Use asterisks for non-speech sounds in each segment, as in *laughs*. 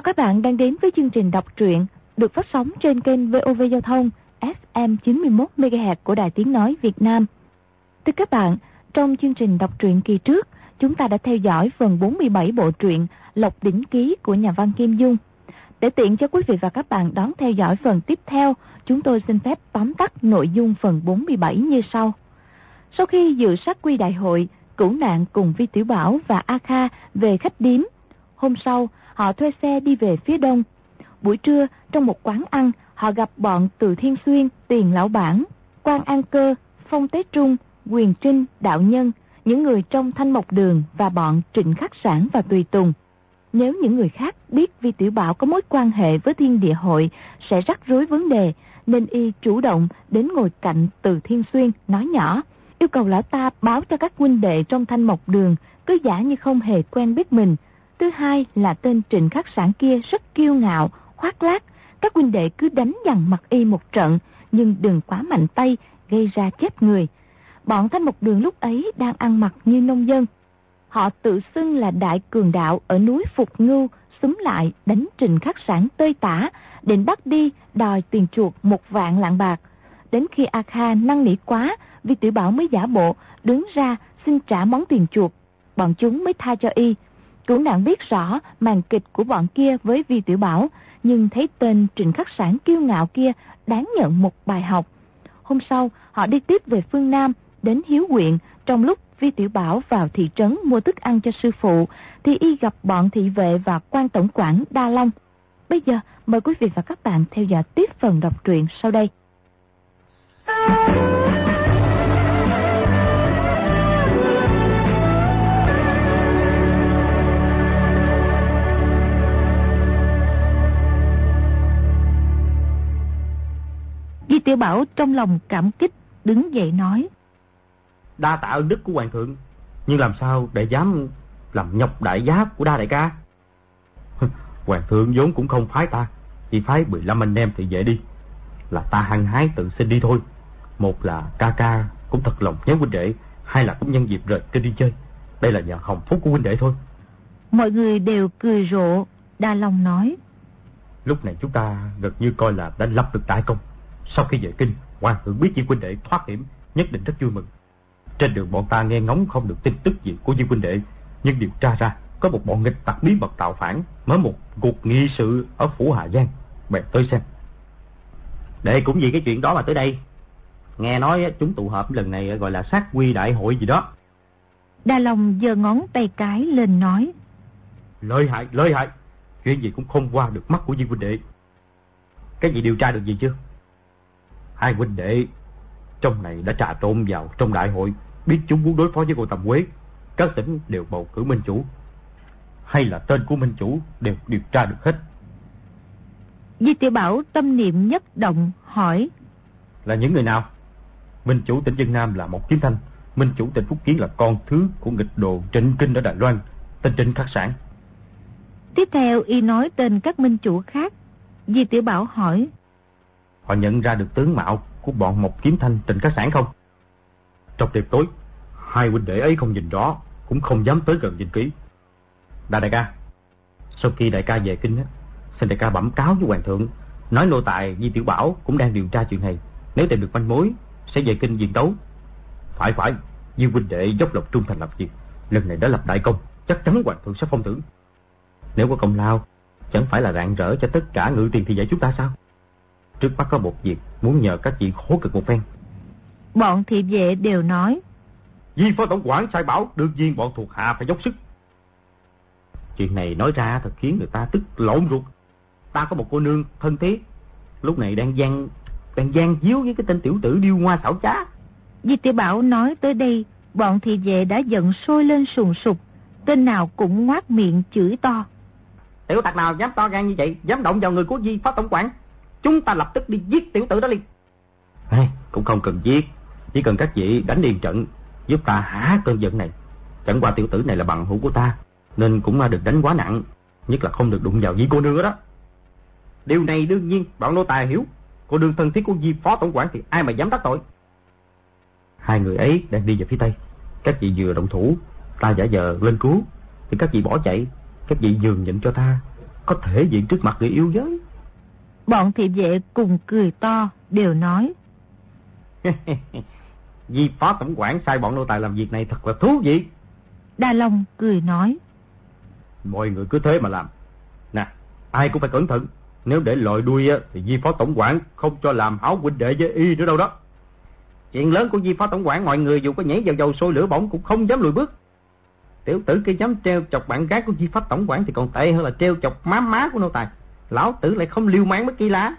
chào các bạn đang đến với chương trình đọc truyện được phát sóng trên kênh VOV Giao thông FM 91 MHz của Đài Tiếng nói Việt Nam. Thưa các bạn, trong chương trình đọc truyện kỳ trước, chúng ta đã theo dõi phần 47 bộ truyện Lộc đỉnh ký của nhà văn Kim Dung. Để tiện cho quý vị và các bạn đón theo dõi phần tiếp theo, chúng tôi xin phép tóm tắt nội dung phần 47 như sau. Sau khi dự sát quy đại hội, Cửu Nạn cùng Vi Tiểu Bảo và A Kha về khách điếm. Hôm sau, họ thuê xe đi về phía đông. Buổi trưa, trong một quán ăn, họ gặp bọn Từ Thiên Xuyên, Tiền Lão Bản, quan An Cơ, Phong Tế Trung, Quyền Trinh, Đạo Nhân, những người trong Thanh Mộc Đường và bọn Trịnh Khắc Sản và Tùy Tùng. Nếu những người khác biết Vi Tiểu Bảo có mối quan hệ với Thiên Địa Hội sẽ rắc rối vấn đề, nên y chủ động đến ngồi cạnh Từ Thiên Xuyên nói nhỏ, yêu cầu lão ta báo cho các huynh đệ trong Thanh Mộc Đường, cứ giả như không hề quen biết mình. Thứ hai là tên Trịnh Khắc Sản kia rất kiêu ngạo, khoác lác, các huynh đệ cứ đánh dằn mặt y một trận, nhưng đừng quá mạnh tay, gây ra chết người. Bọn Thanh một Đường lúc ấy đang ăn mặc như nông dân. Họ tự xưng là đại cường đạo ở núi Phục Ngưu, xúm lại đánh trình khắc sản tơi tả, định bắt đi đòi tiền chuột một vạn lạng bạc. Đến khi A Kha năn nỉ quá, Vi Tiểu Bảo mới giả bộ, đứng ra xin trả món tiền chuột. Bọn chúng mới tha cho y. Cửu nạn biết rõ màn kịch của bọn kia với Vi Tiểu Bảo, nhưng thấy tên Trịnh Khắc Sản kiêu ngạo kia đáng nhận một bài học. Hôm sau, họ đi tiếp về phương Nam, đến Hiếu huyện, trong lúc Vi Tiểu Bảo vào thị trấn mua thức ăn cho sư phụ, thì y gặp bọn thị vệ và quan tổng quản Đa Long. Bây giờ, mời quý vị và các bạn theo dõi tiếp phần đọc truyện sau đây. Di Tiểu Bảo trong lòng cảm kích, đứng dậy nói. Đa tạ ơn đức của hoàng thượng, nhưng làm sao để dám làm nhọc đại giá của đa đại ca? *laughs* hoàng thượng vốn cũng không phái ta, chỉ phái 15 anh em thì dễ đi. Là ta hăng hái tự xin đi thôi. Một là ca ca cũng thật lòng nhớ huynh đệ, hai là cũng nhân dịp rời kinh đi chơi. Đây là nhờ hồng phúc của huynh đệ thôi. Mọi người đều cười rộ, Đa Long nói. Lúc này chúng ta gần như coi là đã lập được đại công. Sau khi về kinh, hoàng thượng biết Di huynh đệ thoát hiểm, nhất định rất vui mừng. Trên đường bọn ta nghe ngóng không được tin tức gì của Di huynh đệ, nhưng điều tra ra có một bọn nghịch tặc bí mật tạo phản, mở một cuộc nghị sự ở phủ Hà Giang. Bèn tới xem. Đệ cũng vì cái chuyện đó mà tới đây. Nghe nói chúng tụ họp lần này gọi là sát quy đại hội gì đó. Đa Long giơ ngón tay cái lên nói. Lợi hại, lợi hại. Chuyện gì cũng không qua được mắt của Di huynh đệ. Cái gì điều tra được gì chưa? Hai huynh đệ trong này đã trà trộn vào trong đại hội, biết chúng muốn đối phó với cô Tầm Quế. Các tỉnh đều bầu cử minh chủ. Hay là tên của minh chủ đều điều tra được hết. Di Tiểu Bảo tâm niệm nhất động hỏi. Là những người nào? Minh chủ tỉnh Dân Nam là một kiếm thanh. Minh chủ tỉnh Phúc Kiến là con thứ của nghịch đồ Trịnh Kinh ở Đài Loan, tên Trịnh Khắc Sản. Tiếp theo y nói tên các minh chủ khác. Di Tiểu Bảo hỏi. Họ nhận ra được tướng mạo của bọn một kiếm thanh Trịnh các Sản không? Trong đêm tối, hai huynh đệ ấy không nhìn rõ, cũng không dám tới gần nhìn kỹ. Đại đại ca, sau khi đại ca về kinh, á, xin đại ca bẩm cáo với hoàng thượng, nói nô tài Di Tiểu Bảo cũng đang điều tra chuyện này. Nếu tìm được manh mối, sẽ về kinh diện đấu. Phải phải, Di huynh đệ dốc lòng trung thành lập việc. Lần này đã lập đại công, chắc chắn hoàng thượng sẽ phong thưởng. Nếu có công lao, chẳng phải là rạng rỡ cho tất cả ngự tiền thì dạy chúng ta sao? Trước mắt có một việc muốn nhờ các vị khổ cực một phen. Bọn thị vệ đều nói. Di phó tổng quản sai bảo đương nhiên bọn thuộc hạ phải dốc sức. Chuyện này nói ra thật khiến người ta tức lộn ruột. Ta có một cô nương thân thiết, lúc này đang gian đang gian díu với cái tên tiểu tử điêu hoa xảo trá. Di Tiểu Bảo nói tới đây, bọn thị vệ đã giận sôi lên sùng sục, tên nào cũng ngoác miệng chửi to. Tiểu tặc nào dám to gan như vậy, dám động vào người của Di phó tổng quản, chúng ta lập tức đi giết tiểu tử đó liền. Hey, cũng không cần giết, chỉ cần các vị đánh điền trận, giúp ta hả cơn giận này. Chẳng qua tiểu tử này là bằng hữu của ta, nên cũng được đánh quá nặng, nhất là không được đụng vào với cô nương đó. Điều này đương nhiên bọn nô tài hiểu, cô nương thân thiết của Di phó tổng quản thì ai mà dám đắc tội. Hai người ấy đang đi về phía tây, các vị vừa động thủ, ta giả vờ lên cứu, thì các vị bỏ chạy, các vị nhường nhịn cho ta, có thể diện trước mặt người yêu giới. Bọn thị vệ cùng cười to, đều nói. *laughs* Di phó tổng quản sai bọn nô tài làm việc này thật là thú vị. Đa Long cười nói. Mọi người cứ thế mà làm. Nè, ai cũng phải cẩn thận. Nếu để lội đuôi á, thì Di phó tổng quản không cho làm háo huynh đệ với y nữa đâu đó. Chuyện lớn của Di phó tổng quản mọi người dù có nhảy vào dầu sôi lửa bỏng cũng không dám lùi bước. Tiểu tử kia dám treo chọc bạn gái của Di phó tổng quản thì còn tệ hơn là treo chọc má má của nô tài. Lão tử lại không liêu máng bất kỳ lá.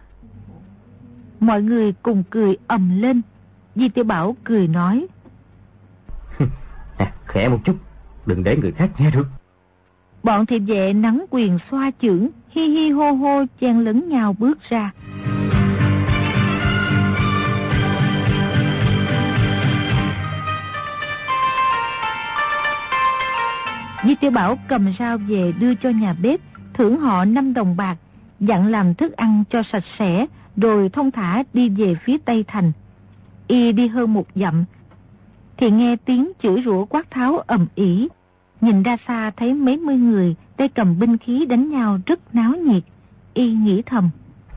Mọi người cùng cười ầm lên. Di Tiểu Bảo cười nói. *laughs* à, khẽ một chút, đừng để người khác nghe được. Bọn thị vệ nắng quyền xoa chưởng, hi hi hô hô chen lấn nhau bước ra. Di Tiểu Bảo cầm rau về đưa cho nhà bếp, thưởng họ 5 đồng bạc, dặn làm thức ăn cho sạch sẽ, rồi thông thả đi về phía Tây Thành. Y đi hơn một dặm, thì nghe tiếng chửi rủa quát tháo ầm ĩ. Nhìn ra xa thấy mấy mươi người tay cầm binh khí đánh nhau rất náo nhiệt. Y nghĩ thầm.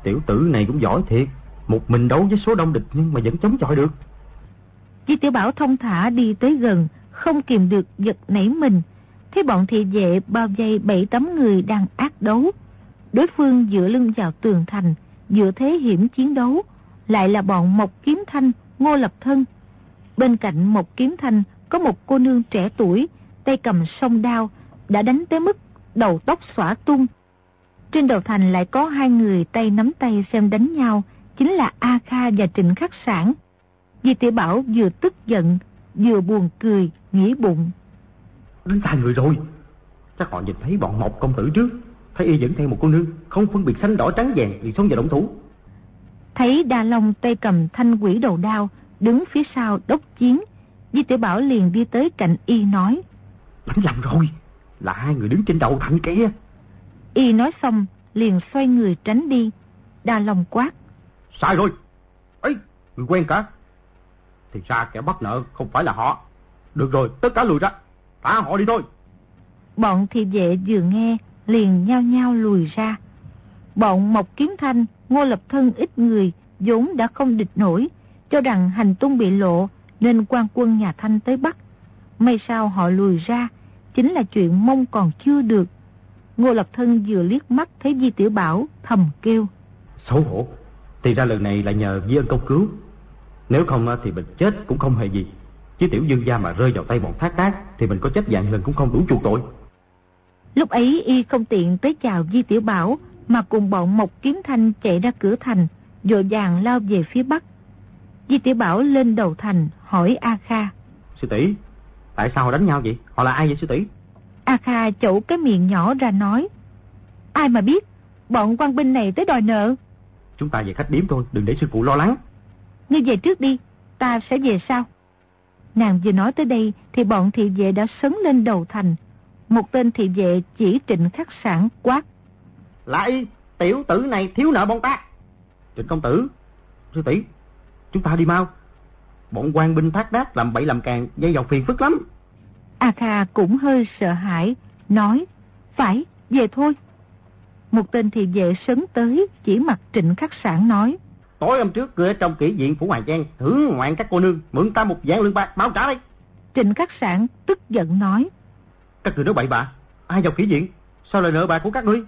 Tiểu tử này cũng giỏi thiệt, một mình đấu với số đông địch nhưng mà vẫn chống chọi được. Di Tiểu Bảo thông thả đi tới gần, không kìm được giật nảy mình. Thấy bọn thị vệ bao vây bảy tấm người đang ác đấu. Đối phương dựa lưng vào tường thành, dựa thế hiểm chiến đấu, lại là bọn Mộc Kiếm Thanh, Ngô Lập Thân. Bên cạnh Mộc Kiếm Thanh có một cô nương trẻ tuổi, tay cầm song đao, đã đánh tới mức đầu tóc xõa tung. Trên đầu thành lại có hai người tay nắm tay xem đánh nhau, chính là A Kha và Trịnh Khắc Sản. Di tiểu Bảo vừa tức giận, vừa buồn cười, nghĩ bụng. Đến tay người rồi, chắc họ nhìn thấy bọn Mộc công tử trước, thấy y dẫn theo một cô nương, không phân biệt xanh đỏ trắng vàng thì xông vào động thủ. Thấy Đa Long tay cầm thanh quỷ đầu đao, đứng phía sau đốc chiến, Di tiểu Bảo liền đi tới cạnh y nói. Đánh lầm rồi, là hai người đứng trên đầu thành kia. Y nói xong, liền xoay người tránh đi. Đa Long quát. Sai rồi. ấy người quen cả. Thì ra kẻ bắt nợ không phải là họ. Được rồi, tất cả lùi ra. Thả họ đi thôi. Bọn thị vệ vừa nghe, liền nhao nhao lùi ra. Bọn Mộc kiến Thanh, Ngô Lập Thân ít người, vốn đã không địch nổi, cho rằng hành tung bị lộ, nên quan quân nhà Thanh tới bắt. May sao họ lùi ra, chính là chuyện mong còn chưa được. Ngô Lập Thân vừa liếc mắt thấy Di Tiểu Bảo, thầm kêu. Xấu hổ, thì ra lần này là nhờ Di ân công cứu. Nếu không thì mình chết cũng không hề gì. Chứ Tiểu Dương gia mà rơi vào tay bọn thác tác, thì mình có chết dạng lần cũng không đủ chuộc tội. Lúc ấy y không tiện tới chào Di Tiểu Bảo, mà cùng bọn Mộc Kiếm Thanh chạy ra cửa thành, dội vàng lao về phía bắc. Di Tiểu Bảo lên đầu thành, hỏi A Kha. Sư tỷ tại sao họ đánh nhau vậy? Họ là ai vậy sư tỷ A Kha chậu cái miệng nhỏ ra nói. Ai mà biết, bọn quan binh này tới đòi nợ. Chúng ta về khách điếm thôi, đừng để sư phụ lo lắng. Ngươi về trước đi, ta sẽ về sau. Nàng vừa nói tới đây thì bọn thị vệ đã sấn lên đầu thành. Một tên thị vệ chỉ trịnh khắc sản quát. Lại, tiểu tử này thiếu nợ bọn ta. Trịnh công tử, sư tỷ chúng ta đi mau. Bọn quan binh thác đát làm bậy làm càng, dây dọc phiền phức lắm. A Kha cũng hơi sợ hãi, nói, phải, về thôi. Một tên thị vệ sấn tới, chỉ mặt trịnh khắc sản nói. Tối hôm trước cửa trong kỹ viện Phủ Hoàng Giang, thử ngoạn các cô nương, mượn ta một dạng lương bạc, báo trả đây. Trịnh khắc sản tức giận nói. Các người nói bậy bạ, ai vào kỹ viện, sao lời nợ bạc của các ngươi?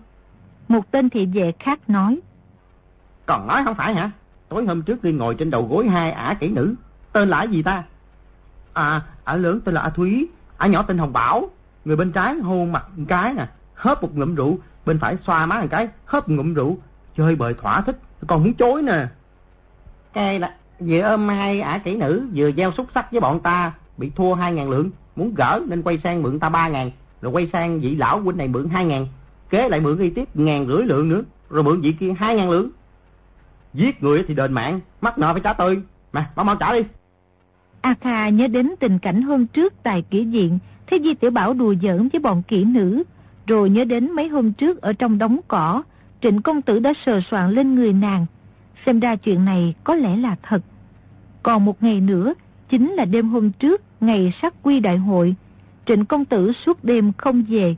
Một tên thị vệ khác nói. Còn nói không phải hả? Tối hôm trước ngươi ngồi trên đầu gối hai ả kỹ nữ, tên là gì ta? À, ả lớn tên là A Thúy, ả nhỏ tên Hồng Bảo. Người bên trái hôn mặt một cái nè, hớp một ngụm rượu, bên phải xoa má một cái, hớp một ngụm rượu, chơi bời thỏa thích, còn muốn chối nè. Cái là vừa ôm hai ả kỹ nữ, vừa gieo xúc sắc với bọn ta, bị thua hai ngàn lượng, muốn gỡ nên quay sang mượn ta ba ngàn, rồi quay sang vị lão huynh này mượn hai ngàn, kế lại mượn y tiếp ngàn rưỡi lượng nữa, rồi mượn vị kia hai ngàn lượng. Giết người thì đền mạng, mắc nợ phải trả tươi, mà mau mau trả đi. A Kha nhớ đến tình cảnh hôm trước tại kỷ diện, thấy Di Tiểu Bảo đùa giỡn với bọn kỹ nữ, rồi nhớ đến mấy hôm trước ở trong đống cỏ, trịnh công tử đã sờ soạn lên người nàng. Xem ra chuyện này có lẽ là thật. Còn một ngày nữa, chính là đêm hôm trước, ngày sát quy đại hội. Trịnh công tử suốt đêm không về.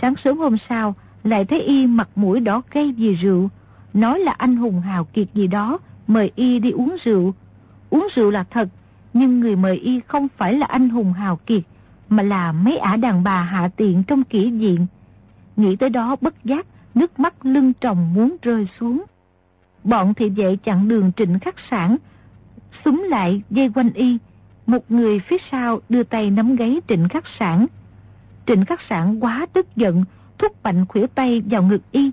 Sáng sớm hôm sau, lại thấy y mặt mũi đỏ cây vì rượu, nói là anh hùng hào kiệt gì đó, mời y đi uống rượu. Uống rượu là thật, nhưng người mời y không phải là anh hùng hào kiệt, mà là mấy ả đàn bà hạ tiện trong kỷ diện. Nghĩ tới đó bất giác, nước mắt lưng tròng muốn rơi xuống. Bọn thị vệ chặn đường trịnh khắc sản, súng lại dây quanh y. Một người phía sau đưa tay nắm gáy trịnh khắc sản. Trịnh khắc sản quá tức giận, thúc mạnh khuỷu tay vào ngực y.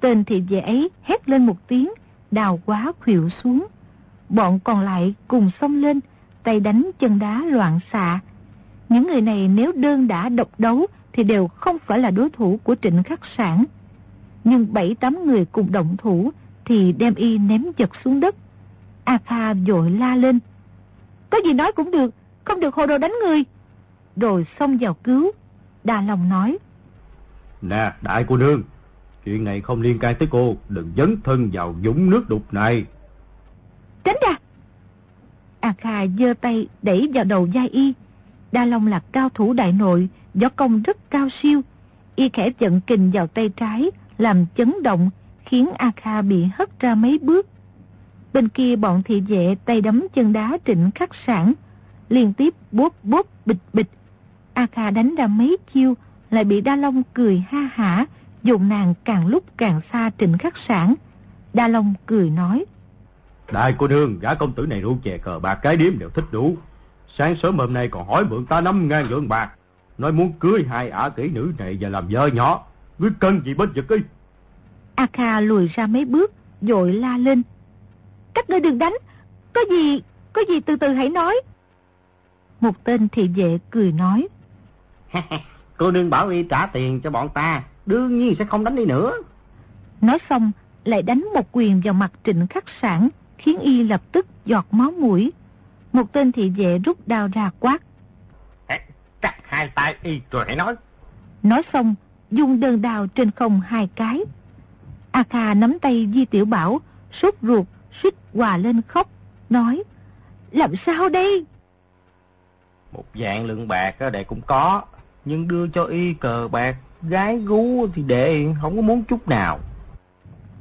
Tên thị vệ ấy hét lên một tiếng, đào quá khuỵu xuống. Bọn còn lại cùng xông lên, tay đánh chân đá loạn xạ. Những người này nếu đơn đã độc đấu thì đều không phải là đối thủ của trịnh khắc sản. Nhưng bảy tám người cùng động thủ thì đem y ném giật xuống đất. A Kha vội la lên. Có gì nói cũng được, không được hồ đồ đánh người. Rồi xông vào cứu. Đà Long nói. Nè, đại cô nương, chuyện này không liên can tới cô, đừng dấn thân vào dũng nước đục này. Tránh ra! A Kha giơ tay đẩy vào đầu Giai Y. Đa Long là cao thủ đại nội, võ công rất cao siêu. Y khẽ giận kình vào tay trái, làm chấn động, khiến A Kha bị hất ra mấy bước. Bên kia bọn thị vệ tay đấm chân đá trịnh khắc sản, liên tiếp bốp bốp bịch bịch. A Kha đánh ra mấy chiêu, lại bị Đa Long cười ha hả, dùng nàng càng lúc càng xa trịnh khắc sản. Đa Long cười nói. Đại cô nương, gã công tử này rượu chè cờ bạc cái điếm đều thích đủ. Sáng sớm hôm nay còn hỏi mượn ta năm ngàn lượng bạc. Nói muốn cưới hai ả kỹ nữ này và làm vợ nhỏ. Ngươi cân gì bên giật y. A Kha lùi ra mấy bước, dội la lên. Các ngươi đừng đánh, có gì, có gì từ từ hãy nói. Một tên thị vệ cười nói. *laughs* Cô nương bảo y trả tiền cho bọn ta, đương nhiên sẽ không đánh đi nữa. Nói xong, lại đánh một quyền vào mặt trịnh khắc sản, khiến y lập tức giọt máu mũi. Một tên thị vệ rút đao ra quát. Cắt hai tay y rồi hãy nói. Nói xong, dùng đơn đao trên không hai cái. A Kha nắm tay Di Tiểu Bảo, sốt ruột, suýt hòa lên khóc, nói. Làm sao đây? Một dạng lượng bạc đệ cũng có, nhưng đưa cho y cờ bạc, gái gú thì đệ không có muốn chút nào.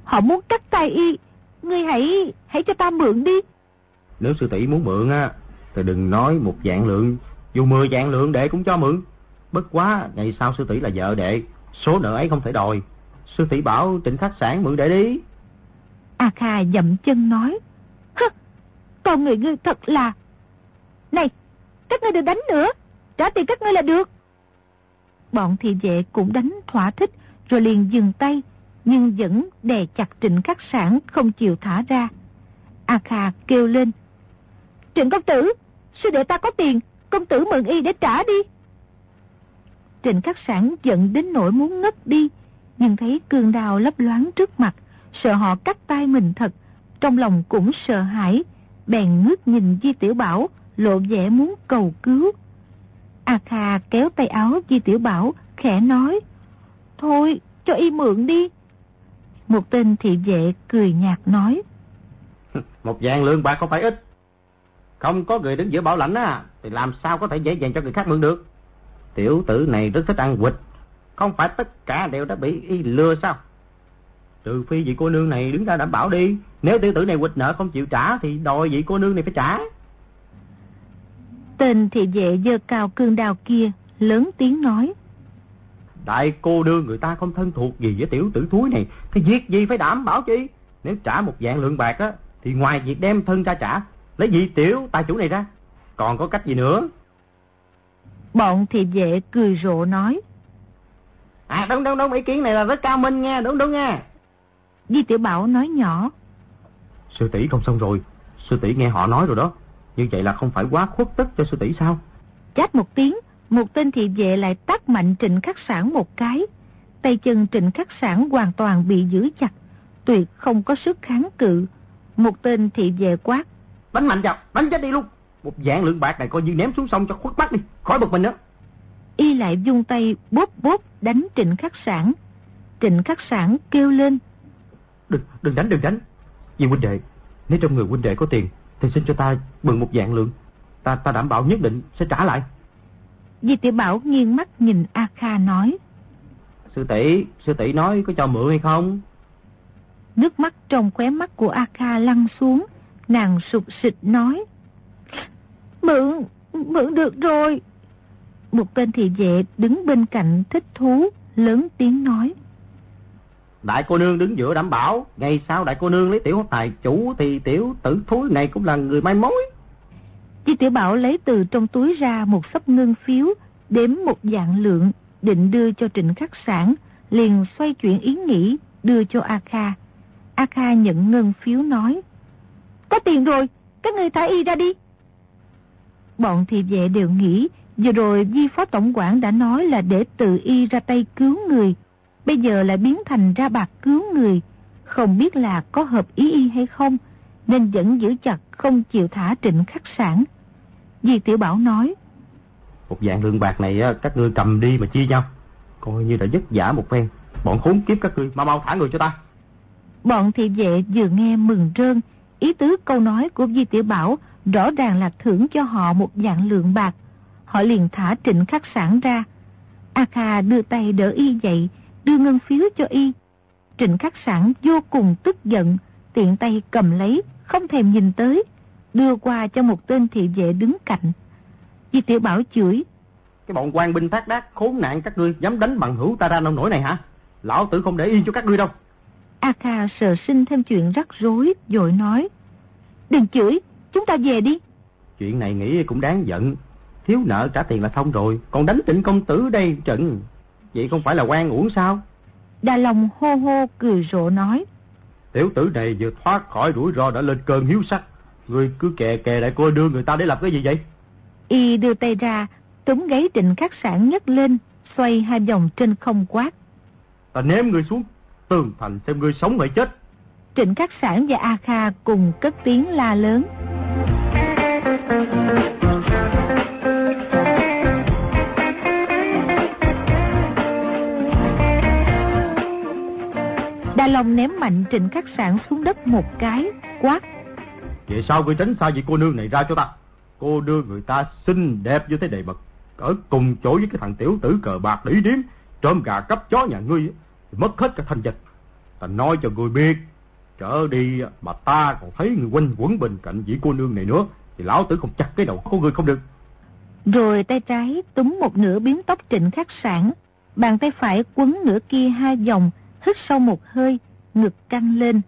Họ muốn cắt tay y, ngươi hãy, hãy cho ta mượn đi. Nếu sư tỷ muốn mượn á, thì đừng nói một dạng lượng, dù mười dạng lượng đệ cũng cho mượn. Bất quá, ngày sau sư tỷ là vợ đệ, số nợ ấy không thể đòi. Sư tỷ bảo trịnh khách sản mượn đệ đi. A Kha dậm chân nói. Hứ, con người ngươi thật là... Này, các ngươi đừng đánh nữa, trả tiền các ngươi là được. Bọn thị vệ cũng đánh thỏa thích, rồi liền dừng tay, nhưng vẫn đè chặt trịnh khắc sản không chịu thả ra. A Kha kêu lên. Trịnh công tử, sư đệ ta có tiền, công tử mượn y để trả đi. Trịnh khắc sản giận đến nỗi muốn ngất đi, nhưng thấy cương đào lấp loáng trước mặt, sợ họ cắt tay mình thật, trong lòng cũng sợ hãi, bèn ngước nhìn Di Tiểu Bảo, lộ vẻ muốn cầu cứu. A Kha kéo tay áo Di Tiểu Bảo, khẽ nói, Thôi, cho y mượn đi. Một tên thị vệ cười nhạt nói, *laughs* Một vàng lương bạc không phải ít. Không có người đứng giữa bảo lãnh á, thì làm sao có thể dễ dàng cho người khác mượn được. Tiểu tử này rất thích ăn quỵt, không phải tất cả đều đã bị y lừa sao? Trừ phi vị cô nương này đứng ra đảm bảo đi. Nếu tiểu tử này quỵt nợ không chịu trả thì đòi vị cô nương này phải trả. Tên thị vệ dơ cao cương đào kia, lớn tiếng nói. Đại cô nương người ta không thân thuộc gì với tiểu tử thúi này, thì việc gì phải đảm bảo chi? Nếu trả một dạng lượng bạc á, thì ngoài việc đem thân ra trả, lấy vị tiểu tài chủ này ra, còn có cách gì nữa? Bọn thị vệ cười rộ nói. À đúng đúng đúng, ý kiến này là rất cao minh nha, đúng đúng nha. Di Tiểu Bảo nói nhỏ. Sư tỷ không xong rồi, sư tỷ nghe họ nói rồi đó. Như vậy là không phải quá khuất tức cho sư tỷ sao? Chát một tiếng, một tên thị vệ lại tát mạnh trịnh khắc sản một cái. Tay chân trịnh khắc sản hoàn toàn bị giữ chặt, tuyệt không có sức kháng cự. Một tên thị vệ quát. Đánh mạnh vào, đánh chết đi luôn. Một dạng lượng bạc này coi như ném xuống sông cho khuất mắt đi, khỏi bực mình nữa. Y lại dung tay bóp bóp đánh trịnh khắc sản. Trịnh khắc sản kêu lên. Đừng, đừng đánh, đừng đánh. Vì huynh đệ, nếu trong người huynh đệ có tiền, thì xin cho ta mượn một dạng lượng. Ta ta đảm bảo nhất định sẽ trả lại. Di tiểu Bảo nghiêng mắt nhìn A Kha nói. sư tỷ, sư tỷ nói có cho mượn hay không? Nước mắt trong khóe mắt của A Kha lăn xuống, nàng sụp sịch nói. Mượn, mượn được rồi. Một tên thị vệ đứng bên cạnh thích thú, lớn tiếng nói. Đại cô nương đứng giữa đảm bảo, ngày sau đại cô nương lấy tiểu tài chủ thì tiểu tử thúi này cũng là người mai mối. Chi tiểu bảo lấy từ trong túi ra một sấp ngân phiếu, đếm một dạng lượng, định đưa cho trịnh khắc sản, liền xoay chuyển ý nghĩ, đưa cho A Kha. A Kha nhận ngân phiếu nói. Có tiền rồi, các người thả y ra đi. Bọn thị vệ đều nghĩ, vừa rồi Di Phó Tổng quản đã nói là để tự y ra tay cứu người, bây giờ lại biến thành ra bạc cứu người, không biết là có hợp ý y hay không, nên vẫn giữ chặt không chịu thả trịnh khắc sản. Di Tiểu Bảo nói, Một dạng lượng bạc này các ngươi cầm đi mà chia nhau, coi như đã dứt giả một phen, bọn khốn kiếp các ngươi mau mau thả người cho ta. Bọn thị vệ vừa nghe mừng rơn, ý tứ câu nói của Di Tiểu Bảo rõ ràng là thưởng cho họ một dạng lượng bạc. Họ liền thả trịnh khắc sản ra. A Kha đưa tay đỡ y dậy, đưa ngân phiếu cho y. Trịnh khắc sản vô cùng tức giận, tiện tay cầm lấy, không thèm nhìn tới, đưa qua cho một tên thị vệ đứng cạnh. Di Tiểu Bảo chửi. Cái bọn quan binh thác đác khốn nạn các ngươi dám đánh bằng hữu ta ra nông nổi này hả? Lão tử không để yên cho các ngươi đâu. A Kha sợ sinh thêm chuyện rắc rối, dội nói. Đừng chửi, chúng ta về đi. Chuyện này nghĩ cũng đáng giận. Thiếu nợ trả tiền là xong rồi, còn đánh trịnh công tử đây trận. Vậy không phải là quan uổng sao? Đà Long hô hô cười rộ nói. Tiểu tử này vừa thoát khỏi rủi ro đã lên cơn hiếu sắc. Người cứ kè kè lại cô đưa người ta để làm cái gì vậy? Y đưa tay ra, túm gáy trịnh khắc sản nhấc lên, xoay hai vòng trên không quát. Ta ném người xuống tường thành xem ngươi sống hay chết. Trịnh Khắc Sản và A Kha cùng cất tiếng la lớn. Đa Long ném mạnh Trịnh Khắc Sản xuống đất một cái, quát. Vậy sao ngươi tránh xa vị cô nương này ra cho ta? Cô đưa người ta xinh đẹp như thế này bậc. Ở cùng chỗ với cái thằng tiểu tử cờ bạc đỉ điếm, trộm gà cấp chó nhà ngươi, mất hết cả thanh danh. Ta nói cho người biết, trở đi mà ta còn thấy người quanh quẩn bên cạnh vị cô nương này nữa, thì lão tử không chặt cái đầu của người không được. Rồi tay trái túm một nửa biến tóc trịnh khắc sản, bàn tay phải quấn nửa kia hai vòng, hít sâu một hơi, ngực căng lên,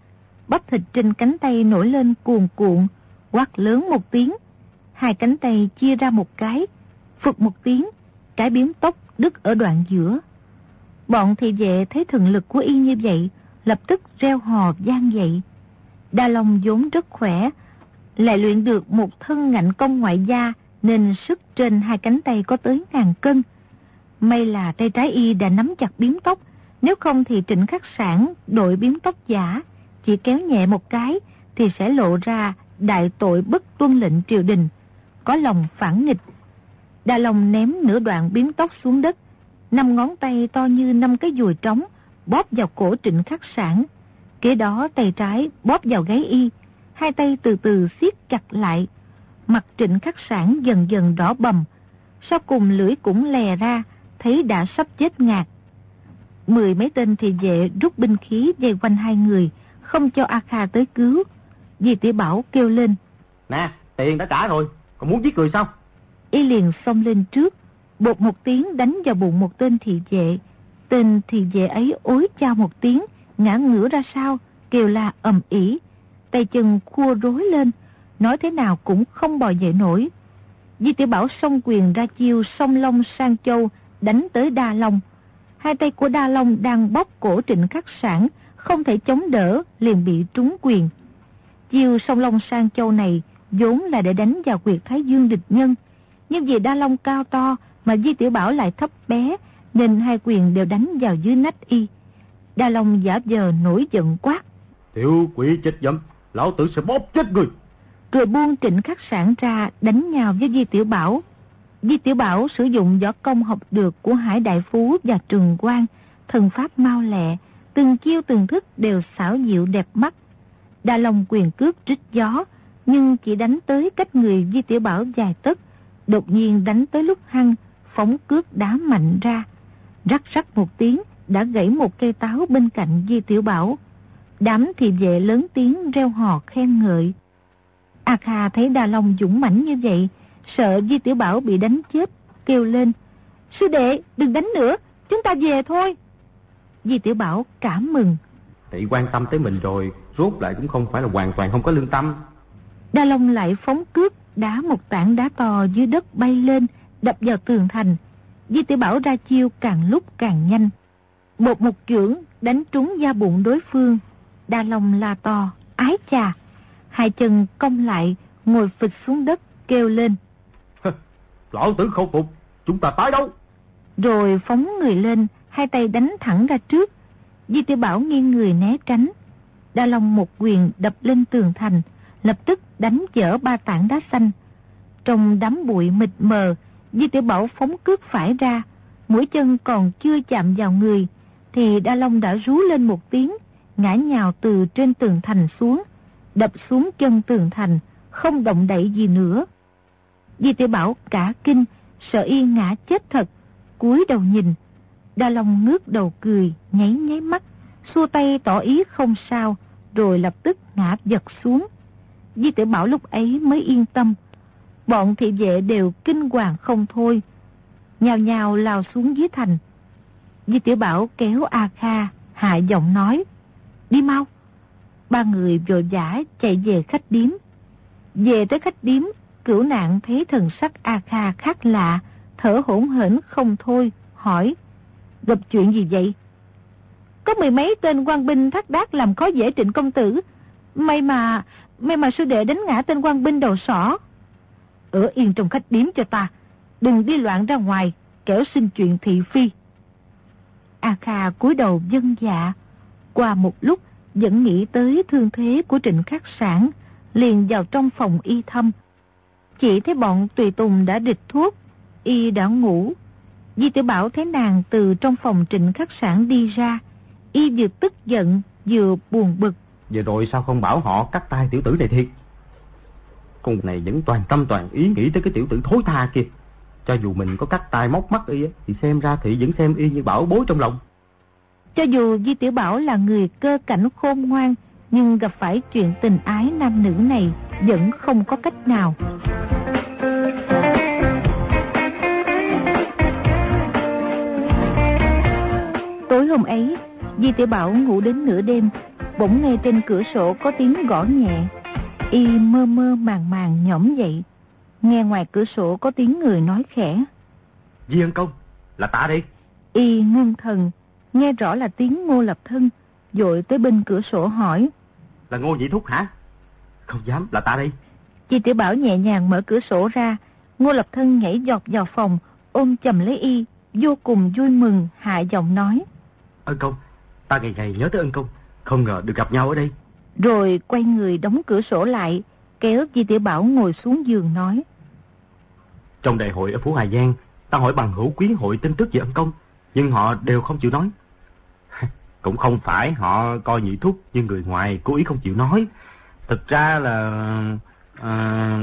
bắp thịt trên cánh tay nổi lên cuồn cuộn, quát lớn một tiếng. Hai cánh tay chia ra một cái, phục một tiếng, cái biếm tóc đứt ở đoạn giữa. Bọn thị vệ thấy thần lực của y như vậy, lập tức reo hò gian dậy. Đa Long vốn rất khỏe, lại luyện được một thân ngạnh công ngoại gia nên sức trên hai cánh tay có tới ngàn cân. May là tay trái y đã nắm chặt biếm tóc, nếu không thì trịnh khắc sản đội biếm tóc giả, chỉ kéo nhẹ một cái thì sẽ lộ ra đại tội bất tuân lệnh triều đình, có lòng phản nghịch. Đa lòng ném nửa đoạn biếm tóc xuống đất, năm ngón tay to như năm cái dùi trống, bóp vào cổ trịnh khắc sản. Kế đó tay trái bóp vào gáy y, hai tay từ từ siết chặt lại. Mặt trịnh khắc sản dần dần đỏ bầm, sau cùng lưỡi cũng lè ra, thấy đã sắp chết ngạt. Mười mấy tên thị vệ rút binh khí dây quanh hai người, không cho A Kha tới cứu. Di tiểu Bảo kêu lên. Nè, tiền đã trả rồi, còn muốn giết người sao? Y liền xông lên trước, bột một tiếng đánh vào bụng một tên thị vệ. Tên thị vệ ấy ối chao một tiếng, ngã ngửa ra sau, kêu la ầm ỉ. Tay chân khua rối lên, nói thế nào cũng không bò dậy nổi. Di tiểu Bảo xông quyền ra chiêu song long sang châu, đánh tới Đa Long. Hai tay của Đa Long đang bóp cổ trịnh khắc sản, không thể chống đỡ, liền bị trúng quyền. Chiêu song long sang châu này vốn là để đánh vào quyệt Thái Dương địch nhân. Nhưng vì Đa Long cao to mà Di Tiểu Bảo lại thấp bé, nên hai quyền đều đánh vào dưới nách y. Đa Long giả vờ nổi giận quát. Tiểu quỷ chết dâm, lão tử sẽ bóp chết người. Rồi buông trịnh khắc sản ra đánh nhào với Di Tiểu Bảo. Di Tiểu Bảo sử dụng võ công học được của Hải Đại Phú và Trường Quang, thần pháp mau lẹ, từng chiêu từng thức đều xảo diệu đẹp mắt. Đa Long quyền cước trích gió, nhưng chỉ đánh tới cách người Di Tiểu Bảo dài tấc, đột nhiên đánh tới lúc hăng, phóng cước đá mạnh ra. Rắc rắc một tiếng, đã gãy một cây táo bên cạnh Di Tiểu Bảo. Đám thị vệ lớn tiếng reo hò khen ngợi. A Kha thấy Đà Long dũng mãnh như vậy, sợ Di Tiểu Bảo bị đánh chết, kêu lên. Sư đệ, đừng đánh nữa, chúng ta về thôi. Di Tiểu Bảo cảm mừng. Tỷ quan tâm tới mình rồi, rốt lại cũng không phải là hoàn toàn không có lương tâm. Đa Long lại phóng cướp, đá một tảng đá to dưới đất bay lên, đập vào tường thành. Di Tiểu Bảo ra chiêu càng lúc càng nhanh. Một một chưởng đánh trúng da bụng đối phương. Đa Long la to, ái chà. Hai chân cong lại, ngồi phịch xuống đất, kêu lên. Lão tử không phục, chúng ta tái đâu? Rồi phóng người lên, hai tay đánh thẳng ra trước. Di Tiểu Bảo nghiêng người né tránh. Đa Long một quyền đập lên tường thành, lập tức đánh dở ba tảng đá xanh. Trong đám bụi mịt mờ, Di Tiểu Bảo phóng cước phải ra, mũi chân còn chưa chạm vào người, thì Đa Long đã rú lên một tiếng, ngã nhào từ trên tường thành xuống, đập xuống chân tường thành, không động đậy gì nữa. Di Tiểu Bảo cả kinh, sợ yên ngã chết thật, cúi đầu nhìn. Đa Long ngước đầu cười, nháy nháy mắt, xua tay tỏ ý không sao, rồi lập tức ngã giật xuống. Di Tiểu Bảo lúc ấy mới yên tâm. Bọn thị vệ đều kinh hoàng không thôi. Nhào nhào lao xuống dưới thành. Di Tiểu Bảo kéo A Kha, hạ giọng nói. Đi mau. Ba người vội vã chạy về khách điếm. Về tới khách điếm, cửu nạn thấy thần sắc A Kha khác lạ, thở hổn hển không thôi, hỏi. Gặp chuyện gì vậy? Có mười mấy tên quan binh thác đác làm khó dễ trịnh công tử. May mà, may mà sư đệ đánh ngã tên quan binh đầu sỏ. Ở yên trong khách điếm cho ta, đừng đi loạn ra ngoài, kẻo xin chuyện thị phi. A Kha cúi đầu dân dạ, qua một lúc vẫn nghĩ tới thương thế của trịnh khắc sản, liền vào trong phòng y thăm. Chỉ thấy bọn tùy tùng đã địch thuốc, y đã ngủ. Di tiểu Bảo thấy nàng từ trong phòng trịnh khắc sản đi ra, y vừa tức giận vừa buồn bực. Giờ rồi sao không bảo họ cắt tay tiểu tử này thiệt? Con này vẫn toàn tâm toàn ý nghĩ tới cái tiểu tử thối tha kia. Cho dù mình có cắt tay móc mắt y thì xem ra thì vẫn xem y như bảo bối trong lòng. Cho dù Di Tiểu Bảo là người cơ cảnh khôn ngoan, nhưng gặp phải chuyện tình ái nam nữ này vẫn không có cách nào. Hôm ấy, Di Tiểu Bảo ngủ đến nửa đêm, bỗng nghe trên cửa sổ có tiếng gõ nhẹ. Y mơ mơ màng màng nhõm dậy, nghe ngoài cửa sổ có tiếng người nói khẽ. Di Ân Công, là ta đi. Y ngưng thần, nghe rõ là tiếng ngô lập thân, dội tới bên cửa sổ hỏi. Là ngô nhị thúc hả? Không dám, là ta đây. Di Tiểu Bảo nhẹ nhàng mở cửa sổ ra, ngô lập thân nhảy giọt vào phòng, ôm chầm lấy y, vô cùng vui mừng, hạ giọng nói. Ân công, ta ngày ngày nhớ tới ân công, không ngờ được gặp nhau ở đây. Rồi quay người đóng cửa sổ lại, kéo Di Tiểu Bảo ngồi xuống giường nói. Trong đại hội ở Phú Hà Giang, ta hỏi bằng hữu quý hội tin tức về ân công, nhưng họ đều không chịu nói. *laughs* Cũng không phải họ coi nhị thúc như người ngoài cố ý không chịu nói. Thực ra là à,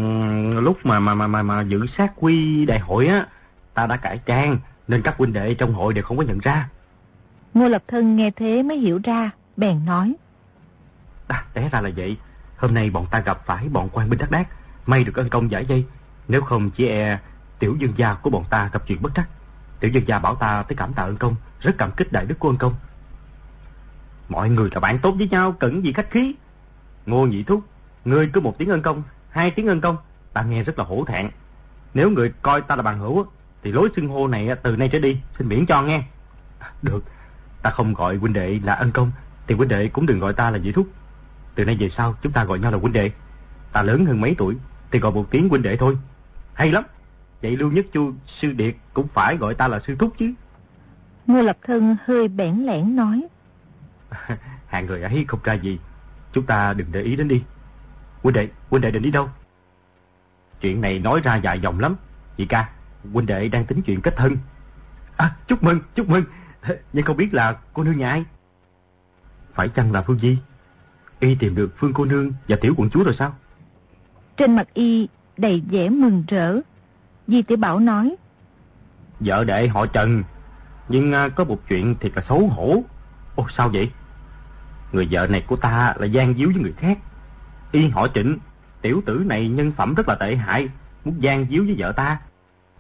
lúc mà mà mà mà, mà giữ sát quy đại hội á, ta đã cải trang nên các huynh đệ trong hội đều không có nhận ra. Ngô Lập Thân nghe thế mới hiểu ra, bèn nói. À, té ra là vậy. Hôm nay bọn ta gặp phải bọn quan binh đắc đác, may được ân công giải dây. Nếu không chỉ e tiểu dương gia của bọn ta gặp chuyện bất trắc. Tiểu dương gia bảo ta tới cảm tạ ân công, rất cảm kích đại đức của ân công. Mọi người là bạn tốt với nhau, cần gì khách khí. Ngô nhị thúc, ngươi cứ một tiếng ân công, hai tiếng ân công, ta nghe rất là hổ thẹn. Nếu người coi ta là bằng hữu, thì lối xưng hô này từ nay trở đi, xin miễn cho nghe. À, được, ta không gọi huynh đệ là ân công, thì huynh đệ cũng đừng gọi ta là nhị thúc. Từ nay về sau chúng ta gọi nhau là huynh đệ. Ta lớn hơn mấy tuổi, thì gọi một tiếng huynh đệ thôi. Hay lắm, vậy Lưu Nhất Chu sư điệt cũng phải gọi ta là sư thúc chứ. Ngô Lập Thân hơi bẽn lẽn nói. *laughs* Hàng người ấy không ra gì, chúng ta đừng để ý đến đi. Huynh đệ, huynh đệ định đi đâu? Chuyện này nói ra dài dòng lắm. Chị ca, huynh đệ đang tính chuyện kết thân. À, chúc mừng, chúc mừng. *laughs* Nhưng không biết là cô nương nhà ai? Phải chăng là Phương Di? Y tìm được Phương cô nương và tiểu quận chúa rồi sao? Trên mặt Y đầy vẻ mừng rỡ. Di tiểu Bảo nói. Vợ đệ họ Trần, Nhưng à, có một chuyện thiệt là xấu hổ. Ồ sao vậy? Người vợ này của ta là gian díu với người khác. Y họ trịnh, tiểu tử này nhân phẩm rất là tệ hại, muốn gian díu với vợ ta.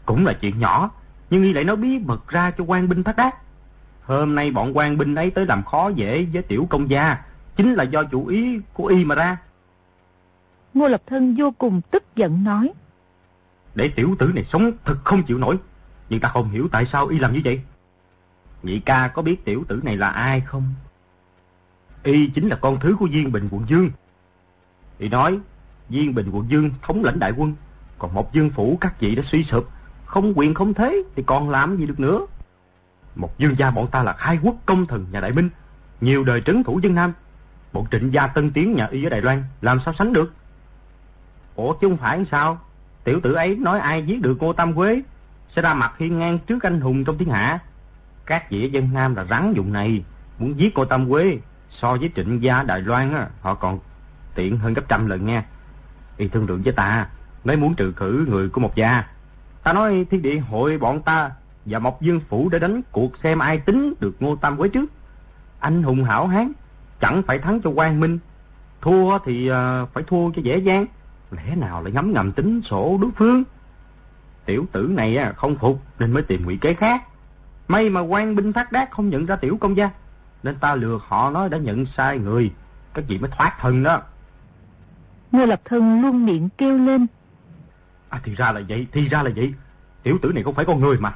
Cũng là chuyện nhỏ, nhưng y lại nói bí mật ra cho quan binh thất đát. Hôm nay bọn quan binh ấy tới làm khó dễ với tiểu công gia, chính là do chủ ý của y mà ra. Ngô Lập Thân vô cùng tức giận nói. Để tiểu tử này sống thật không chịu nổi, nhưng ta không hiểu tại sao y làm như vậy. Nhị ca có biết tiểu tử này là ai không? Y chính là con thứ của Viên Bình quận Dương. Y nói, Viên Bình quận Dương thống lãnh đại quân, còn một dương phủ các vị đã suy sụp, không quyền không thế thì còn làm gì được nữa. Một dương gia bọn ta là khai quốc công thần nhà Đại Minh, nhiều đời trấn thủ dân Nam. Bọn trịnh gia tân tiến nhà y ở Đài Loan làm sao sánh được? Ủa chứ không phải sao? Tiểu tử ấy nói ai giết được cô Tam Quế sẽ ra mặt hiên ngang trước anh hùng trong thiên hạ. Các dĩa dân Nam là rắn dụng này, muốn giết cô Tam Quế so với trịnh gia Đài Loan á, họ còn tiện hơn gấp trăm lần nha. Y thương lượng với ta, nói muốn trừ khử người của một gia. Ta nói thiên địa hội bọn ta và Mộc Dương Phủ để đánh cuộc xem ai tính được Ngô Tam Quế trước. Anh hùng hảo hán, chẳng phải thắng cho Quang Minh, thua thì uh, phải thua cho dễ dàng. Lẽ nào lại ngấm ngầm tính sổ đối phương? Tiểu tử này à, không phục nên mới tìm ngụy kế khác. May mà quan binh thác đác không nhận ra tiểu công gia. Nên ta lừa họ nói đã nhận sai người. Các vị mới thoát thân đó. Ngô Lập Thân luôn miệng kêu lên. À thì ra là vậy, thì ra là vậy. Tiểu tử này không phải con người mà.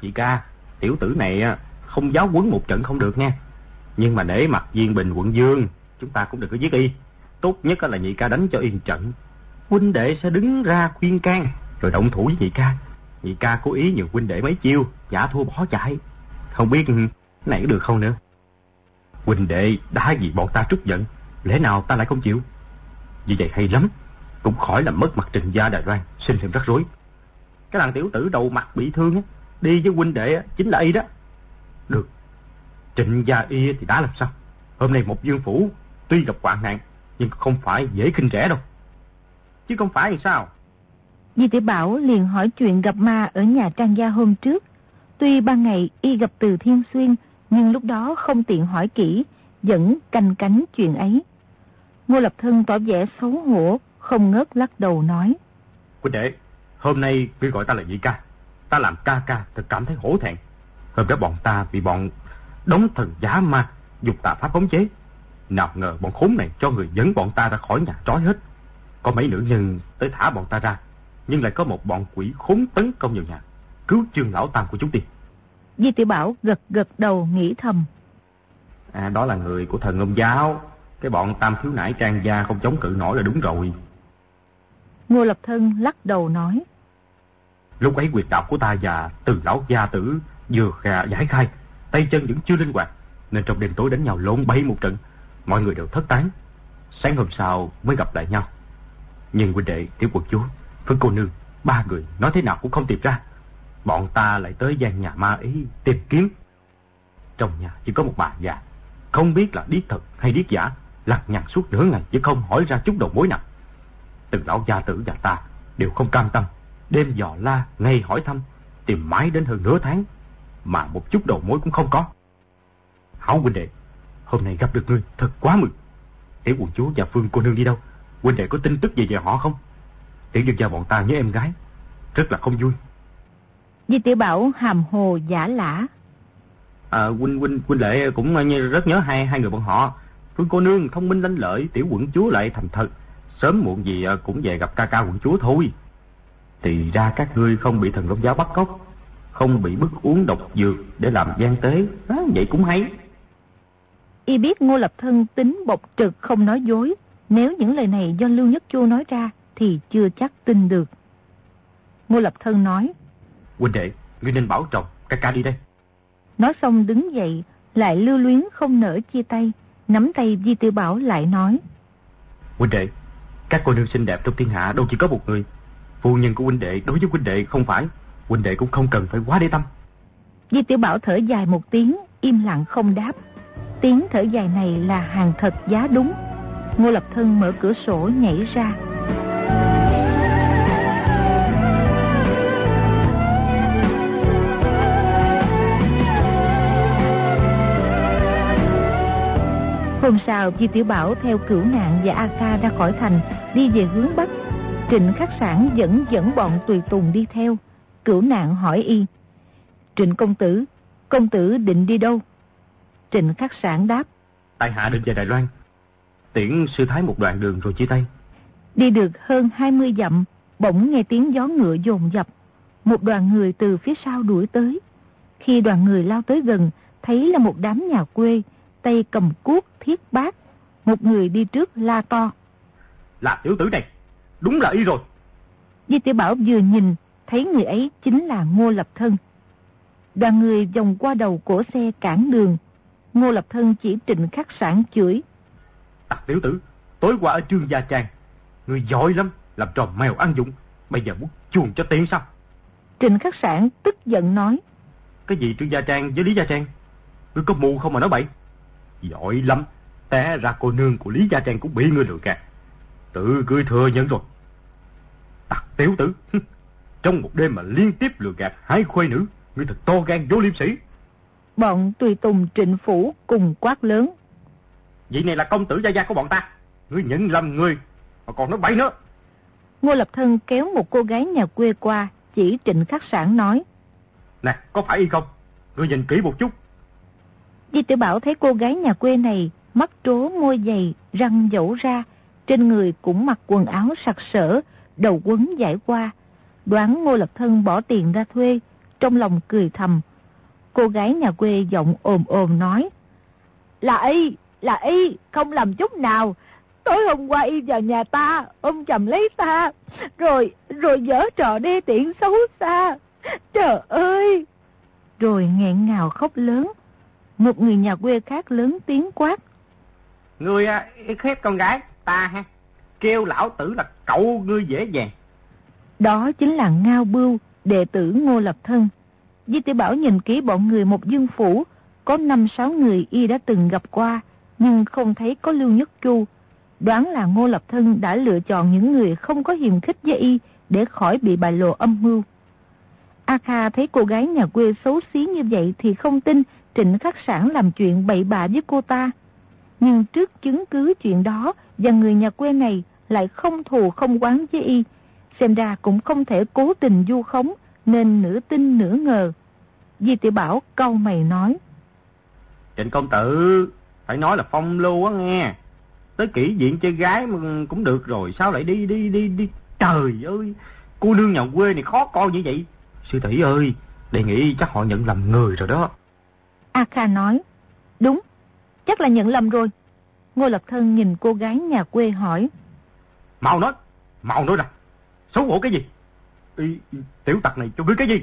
Chị ca, tiểu tử này không giáo quấn một trận không được nha. Nhưng mà để mặt viên bình quận dương, chúng ta cũng đừng có giết y. Tốt nhất là nhị ca đánh cho yên trận. Huynh đệ sẽ đứng ra khuyên can, rồi động thủ với nhị ca. Nhị ca cố ý nhường huynh đệ mấy chiêu, giả thua bỏ chạy. Không biết này có được không nữa. Huynh đệ đã gì bọn ta trút giận, lẽ nào ta lại không chịu? Như vậy hay lắm, cũng khỏi làm mất mặt trình gia Đài Loan, xin thêm rắc rối. Cái thằng tiểu tử đầu mặt bị thương á, đi với huynh đệ chính là y đó. Được, trịnh gia y thì đã làm sao? Hôm nay một dương phủ tuy gặp hoạn nạn, nhưng không phải dễ kinh rẻ đâu. Chứ không phải thì sao? Di tiểu Bảo liền hỏi chuyện gặp ma ở nhà Trang Gia hôm trước. Tuy ban ngày y gặp từ Thiên Xuyên, nhưng lúc đó không tiện hỏi kỹ, vẫn canh cánh chuyện ấy. Ngô Lập Thân tỏ vẻ xấu hổ, không ngớt lắc đầu nói. Quý đệ, hôm nay ngươi gọi ta là nhị ca. Ta làm ca ca thật cảm thấy hổ thẹn. Hôm đó bọn ta bị bọn đống thần giả ma dùng tà pháp khống chế. Nào ngờ bọn khốn này cho người dẫn bọn ta ra khỏi nhà trói hết. Có mấy nữ nhân tới thả bọn ta ra, nhưng lại có một bọn quỷ khốn tấn công vào nhà, cứu trương lão tam của chúng tiên. Di tiểu Bảo gật gật đầu nghĩ thầm. À, đó là người của thần ông giáo. Cái bọn tam thiếu nải trang gia không chống cự nổi là đúng rồi. Ngô Lập Thân lắc đầu nói. Lúc ấy quyệt đạo của ta và từ lão gia tử vừa khà giải khai, tay chân vẫn chưa linh hoạt, nên trong đêm tối đánh nhau lộn bay một trận, mọi người đều thất tán. Sáng hôm sau mới gặp lại nhau. Nhưng huynh đệ, tiểu quận chúa, với cô nương, ba người nói thế nào cũng không tìm ra. Bọn ta lại tới gian nhà ma ý tìm kiếm. Trong nhà chỉ có một bà già, không biết là điếc thật hay điếc giả, lặt nhằn suốt nửa ngày chứ không hỏi ra chút đầu mối nào. Từ lão gia tử và ta đều không cam tâm, đêm dò la, ngày hỏi thăm, tìm mãi đến hơn nửa tháng, mà một chút đầu mối cũng không có. Hảo huynh đệ, hôm nay gặp được ngươi thật quá mừng. Tiểu quận chúa và Phương cô nương đi đâu? Huynh đệ có tin tức gì về họ không? Tiểu dân gia bọn ta nhớ em gái, rất là không vui. Di tiểu Bảo hàm hồ giả lả. À, huynh huynh huynh lệ cũng rất nhớ hai hai người bọn họ. Phương cô nương thông minh lanh lợi, tiểu quận chúa lại thành thật, sớm muộn gì à, cũng về gặp ca ca quận chúa thôi. Thì ra các ngươi không bị thần long giáo bắt cóc, không bị bức uống độc dược để làm gian tế, à, vậy cũng hay. Y biết Ngô Lập Thân tính bộc trực không nói dối, nếu những lời này do Lưu Nhất Chu nói ra thì chưa chắc tin được. Ngô Lập Thân nói, Huynh đệ, ngươi nên bảo trọng, ca ca đi đây. Nói xong đứng dậy, lại lưu luyến không nỡ chia tay, nắm tay Di Tiểu Bảo lại nói. Huynh đệ, các cô nương xinh đẹp trong thiên hạ đâu chỉ có một người. Phu nhân của huynh đệ đối với huynh đệ không phải. Huynh đệ cũng không cần phải quá để tâm. Di Tiểu Bảo thở dài một tiếng Im lặng không đáp. Tiếng thở dài này là hàng thật giá đúng. Ngô Lập Thân mở cửa sổ nhảy ra. Hôm sau, Di Tiểu Bảo theo cửu nạn và A Ca ra khỏi thành, đi về hướng Bắc. Trịnh Khắc Sản dẫn dẫn bọn tùy tùng đi theo. Cửu nạn hỏi y. Trịnh công tử, công tử định đi đâu? Trịnh Khắc Sản đáp. Tại hạ định về Đài Loan. Tiễn sư thái một đoạn đường rồi chia tay. Đi được hơn 20 dặm, bỗng nghe tiếng gió ngựa dồn dập. Một đoàn người từ phía sau đuổi tới. Khi đoàn người lao tới gần, thấy là một đám nhà quê, tay cầm cuốc, thiết bát. Một người đi trước la to. Là tiểu tử này, đúng là y rồi. Di tiểu Bảo vừa nhìn, thấy người ấy chính là Ngô Lập Thân. Đoàn người vòng qua đầu cổ xe cản đường. Ngô Lập Thân chỉ trịnh khắc sản chửi. Tặc tiểu tử, tối qua ở trương gia trang, người giỏi lắm, làm trò mèo ăn dụng, bây giờ muốn chuồn cho tiền sao? Trịnh khắc sản tức giận nói. Cái gì trương gia trang với Lý gia trang? Ngươi có mù không mà nói bậy? Giỏi lắm, té ra cô nương của Lý gia trang cũng bị ngươi lừa gạt. Tự ngươi thừa nhận rồi. Tặc tiểu tử, *laughs* trong một đêm mà liên tiếp lừa gạt hai khuê nữ, ngươi thật to gan vô liêm sĩ. Bọn tùy tùng trịnh phủ cùng quát lớn. Vị này là công tử gia gia của bọn ta. Ngươi nhận lầm người, mà còn nói bậy nữa. Ngô Lập Thân kéo một cô gái nhà quê qua, chỉ trịnh khắc sản nói. Nè, có phải y không? Ngươi nhìn kỹ một chút. Di tiểu Bảo thấy cô gái nhà quê này, mắt trố môi dày, răng dẫu ra, trên người cũng mặc quần áo sặc sỡ, đầu quấn giải qua. Đoán Ngô Lập Thân bỏ tiền ra thuê, trong lòng cười thầm. Cô gái nhà quê giọng ồm ồm nói. Là y, là y, không làm chút nào. Tối hôm qua y vào nhà ta, ôm chầm lấy ta, rồi, rồi dở trò đê tiện xấu xa. Trời ơi! Rồi nghẹn ngào khóc lớn. Một người nhà quê khác lớn tiếng quát. Ngươi à, khép con gái, ta ha. Kêu lão tử là cậu ngươi dễ dàng. Đó chính là Ngao Bưu, đệ tử Ngô Lập Thân. Di tiểu Bảo nhìn kỹ bọn người một dương phủ, có năm sáu người y đã từng gặp qua, nhưng không thấy có Lưu Nhất Chu. Đoán là Ngô Lập Thân đã lựa chọn những người không có hiềm khích với y để khỏi bị bại lộ âm mưu. A Kha thấy cô gái nhà quê xấu xí như vậy thì không tin Trịnh Khắc Sản làm chuyện bậy bạ với cô ta. Nhưng trước chứng cứ chuyện đó và người nhà quê này lại không thù không quán với y, xem ra cũng không thể cố tình du khống nên nửa tin nửa ngờ. Di tiểu Bảo câu mày nói. Trịnh công tử, phải nói là phong lưu á nghe. Tới kỹ diện chơi gái cũng được rồi, sao lại đi đi đi đi. Trời ơi, cô nương nhà quê này khó coi như vậy. Sư tỷ ơi, đề nghị chắc họ nhận lầm người rồi đó. A Kha nói, đúng, chắc là nhận lầm rồi. Ngô Lập Thân nhìn cô gái nhà quê hỏi. Mau nói, mau nói ra, xấu hổ cái gì? Y, tiểu tặc này cho biết cái gì?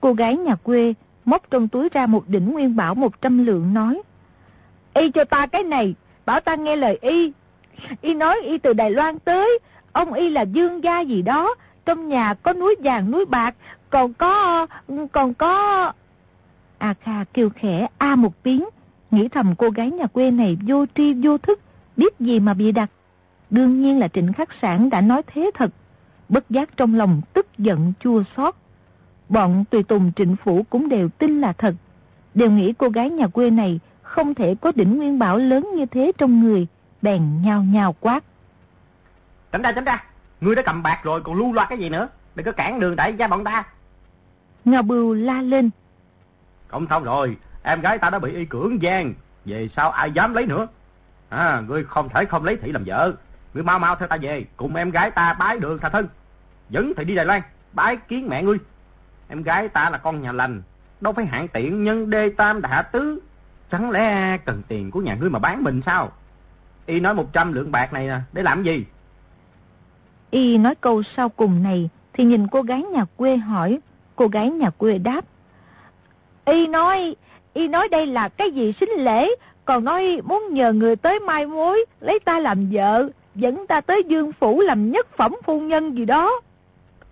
Cô gái nhà quê móc trong túi ra một đỉnh nguyên bảo 100 lượng nói. Y cho ta cái này, bảo ta nghe lời Y. Y nói Y từ Đài Loan tới, ông Y là dương gia gì đó, trong nhà có núi vàng núi bạc, còn có, còn có... A Kha kêu khẽ a một tiếng, nghĩ thầm cô gái nhà quê này vô tri vô thức, biết gì mà bị đặt. Đương nhiên là trịnh khắc sản đã nói thế thật, bất giác trong lòng tức giận chua xót. Bọn tùy tùng trịnh phủ cũng đều tin là thật, đều nghĩ cô gái nhà quê này không thể có đỉnh nguyên bảo lớn như thế trong người, bèn nhao nhao quát. Tránh ra, tránh ra, ngươi đã cầm bạc rồi còn lưu loa cái gì nữa, đừng có cản đường đại gia bọn ta. Ngao Bưu la lên. Không xong rồi, em gái ta đã bị y cưỡng gian, về sao ai dám lấy nữa. À, ngươi không thể không lấy thị làm vợ. Ngươi mau mau theo ta về, cùng em gái ta bái đường thà thân. Dẫn thị đi Đài Loan, bái kiến mẹ ngươi. Em gái ta là con nhà lành, đâu phải hạng tiện nhân đê tam đã tứ. Chẳng lẽ cần tiền của nhà ngươi mà bán mình sao? Y nói một trăm lượng bạc này để làm gì? Y nói câu sau cùng này thì nhìn cô gái nhà quê hỏi, cô gái nhà quê đáp. Y nói, Y nói đây là cái gì xính lễ, còn nói muốn nhờ người tới mai mối, lấy ta làm vợ, dẫn ta tới dương phủ làm nhất phẩm phu nhân gì đó.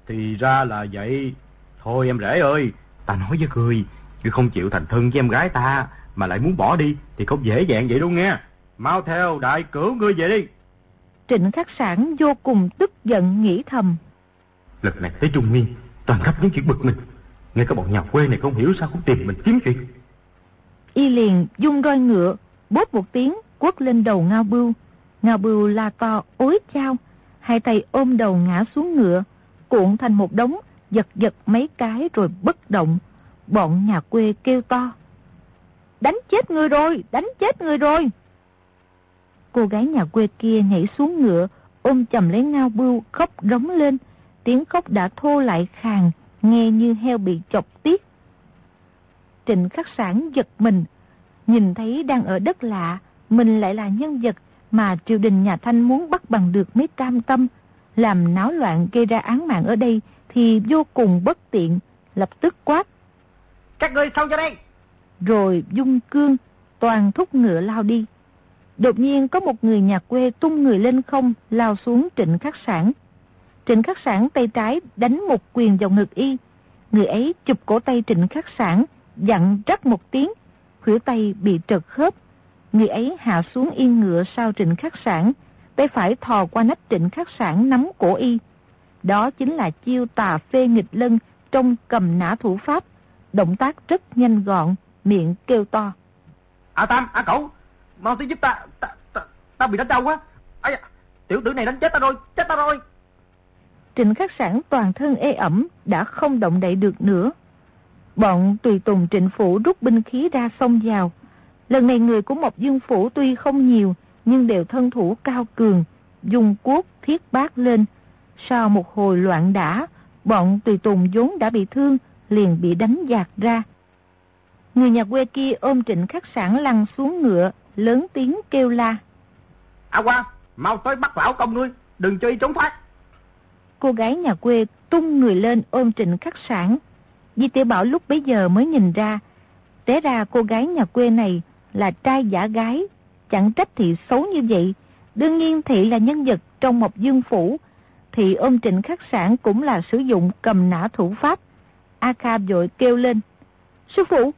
Thì ra là vậy. Thôi em rể ơi, ta nói với người, ngươi không chịu thành thân với em gái ta, mà lại muốn bỏ đi, thì không dễ dàng vậy đâu nghe. Mau theo đại cửu ngươi về đi. Trịnh khắc sản vô cùng tức giận nghĩ thầm. Lần này tới Trung Nguyên, toàn gặp những chuyện bực mình. Ngay các bọn nhà quê này không hiểu sao không tìm mình kiếm chuyện. Y liền dung roi ngựa, bóp một tiếng, quất lên đầu ngao bưu. Ngao bưu la to ối chao, hai tay ôm đầu ngã xuống ngựa, cuộn thành một đống, giật giật mấy cái rồi bất động. Bọn nhà quê kêu to. Đánh chết người rồi, đánh chết người rồi. Cô gái nhà quê kia nhảy xuống ngựa, ôm chầm lấy ngao bưu, khóc rống lên. Tiếng khóc đã thô lại khàn, nghe như heo bị chọc tiết. Trịnh khắc sản giật mình, nhìn thấy đang ở đất lạ, mình lại là nhân vật mà triều đình nhà Thanh muốn bắt bằng được mới cam tâm, làm náo loạn gây ra án mạng ở đây thì vô cùng bất tiện, lập tức quát. Các ngươi xong cho đây! Rồi dung cương, toàn thúc ngựa lao đi. Đột nhiên có một người nhà quê tung người lên không, lao xuống trịnh khắc sản. Trịnh khắc sản tay trái đánh một quyền vào ngực y. Người ấy chụp cổ tay trịnh khắc sản, dặn rắc một tiếng, khuỷu tay bị trật khớp. Người ấy hạ xuống yên ngựa sau trịnh khắc sản, tay phải thò qua nách trịnh khắc sản nắm cổ y. Đó chính là chiêu tà phê nghịch lân trong cầm nã thủ pháp. Động tác rất nhanh gọn, miệng kêu to. À Tam, à cậu, mau tới giúp ta, ta, ta, ta bị đánh đau quá. Ây tiểu tử này đánh chết ta rồi, chết ta rồi. Trịnh khắc sản toàn thân ê ẩm, đã không động đậy được nữa. Bọn tùy tùng trịnh phủ rút binh khí ra xông vào. Lần này người của một dương phủ tuy không nhiều, nhưng đều thân thủ cao cường, dùng cuốc thiết bát lên. Sau một hồi loạn đả, bọn tùy tùng vốn đã bị thương, liền bị đánh giạt ra. Người nhà quê kia ôm trịnh khắc sản lăn xuống ngựa, lớn tiếng kêu la. À qua, mau tới bắt lão công ngươi, đừng cho y trốn thoát. Cô gái nhà quê tung người lên ôm trịnh khắc sản. Di tiểu Bảo lúc bấy giờ mới nhìn ra, té ra cô gái nhà quê này là trai giả gái, chẳng trách thị xấu như vậy. Đương nhiên thị là nhân vật trong một dương phủ, thị ôm trịnh khắc sản cũng là sử dụng cầm nã thủ pháp. A Kha vội kêu lên, Sư phụ,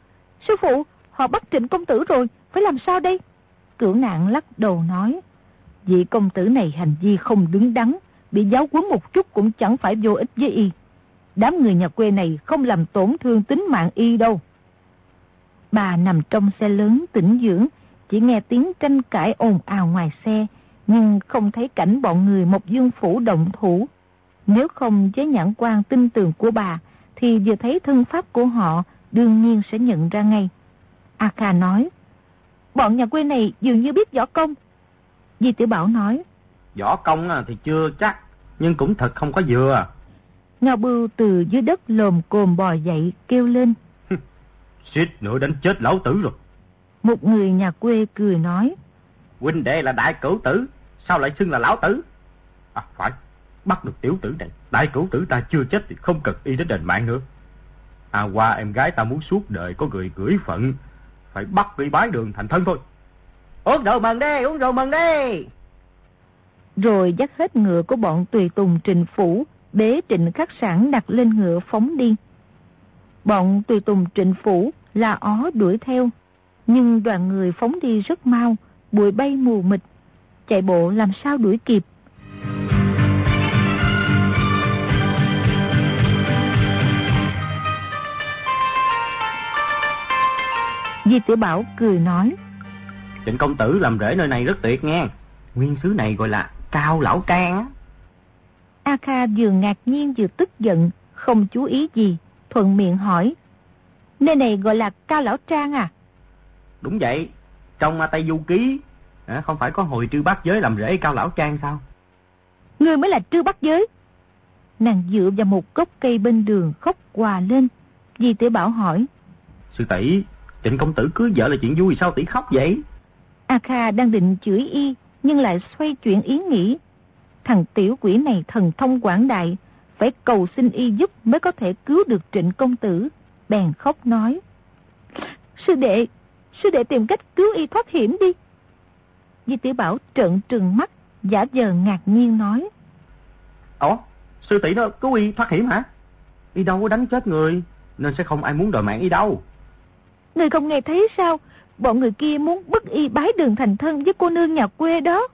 sư phụ, họ bắt trịnh công tử rồi, phải làm sao đây? Cửu nạn lắc đầu nói, vị công tử này hành vi không đứng đắn, bị giáo quấn một chút cũng chẳng phải vô ích với y. Đám người nhà quê này không làm tổn thương tính mạng y đâu. Bà nằm trong xe lớn tỉnh dưỡng, chỉ nghe tiếng tranh cãi ồn ào ngoài xe, nhưng không thấy cảnh bọn người một dương phủ động thủ. Nếu không với nhãn quan tin tưởng của bà, thì vừa thấy thân pháp của họ đương nhiên sẽ nhận ra ngay. A Kha nói, bọn nhà quê này dường như biết võ công. Di Tiểu Bảo nói, Võ công thì chưa chắc, nhưng cũng thật không có vừa. Ngao Bưu từ dưới đất lồm cồm bò dậy kêu lên. *laughs* Xít nữa đánh chết lão tử rồi. Một người nhà quê cười nói. Huynh đệ là đại cửu tử, sao lại xưng là lão tử? À phải, bắt được tiểu tử này. Đại cửu tử ta chưa chết thì không cần y đến đền mạng nữa. À qua em gái ta muốn suốt đời có người gửi phận, phải bắt đi bái đường thành thân thôi. Uống rượu mừng đi, uống rượu mừng đi. Rồi dắt hết ngựa của bọn tùy tùng trình phủ, bế trịnh khắc sản đặt lên ngựa phóng đi. Bọn tùy tùng trịnh phủ là ó đuổi theo, nhưng đoàn người phóng đi rất mau, bụi bay mù mịt, chạy bộ làm sao đuổi kịp. Di Tiểu Bảo cười nói. Trịnh công tử làm rễ nơi này rất tuyệt nghe. Nguyên xứ này gọi là Cao Lão Trang. A Kha vừa ngạc nhiên vừa tức giận, không chú ý gì, thuận miệng hỏi. Nơi này gọi là Cao Lão Trang à? Đúng vậy, trong Tây Du Ký, à, không phải có hồi trư bát giới làm rễ Cao Lão Trang sao? Ngươi mới là trư bát giới. Nàng dựa vào một gốc cây bên đường khóc quà lên. Di tiểu Bảo hỏi. Sư tỷ trịnh công tử cưới vợ là chuyện vui sao tỷ khóc vậy? A Kha đang định chửi y, nhưng lại xoay chuyển ý nghĩ. Thằng tiểu quỷ này thần thông quảng đại, phải cầu xin y giúp mới có thể cứu được trịnh công tử. Bèn khóc nói. Sư đệ, sư đệ tìm cách cứu y thoát hiểm đi. Di tiểu Bảo trợn trừng mắt, giả vờ ngạc nhiên nói. Ủa, sư tỷ nó cứu y thoát hiểm hả? Y đâu có đánh chết người, nên sẽ không ai muốn đòi mạng y đâu. Người không nghe thấy sao? Bọn người kia muốn bức y bái đường thành thân với cô nương nhà quê đó.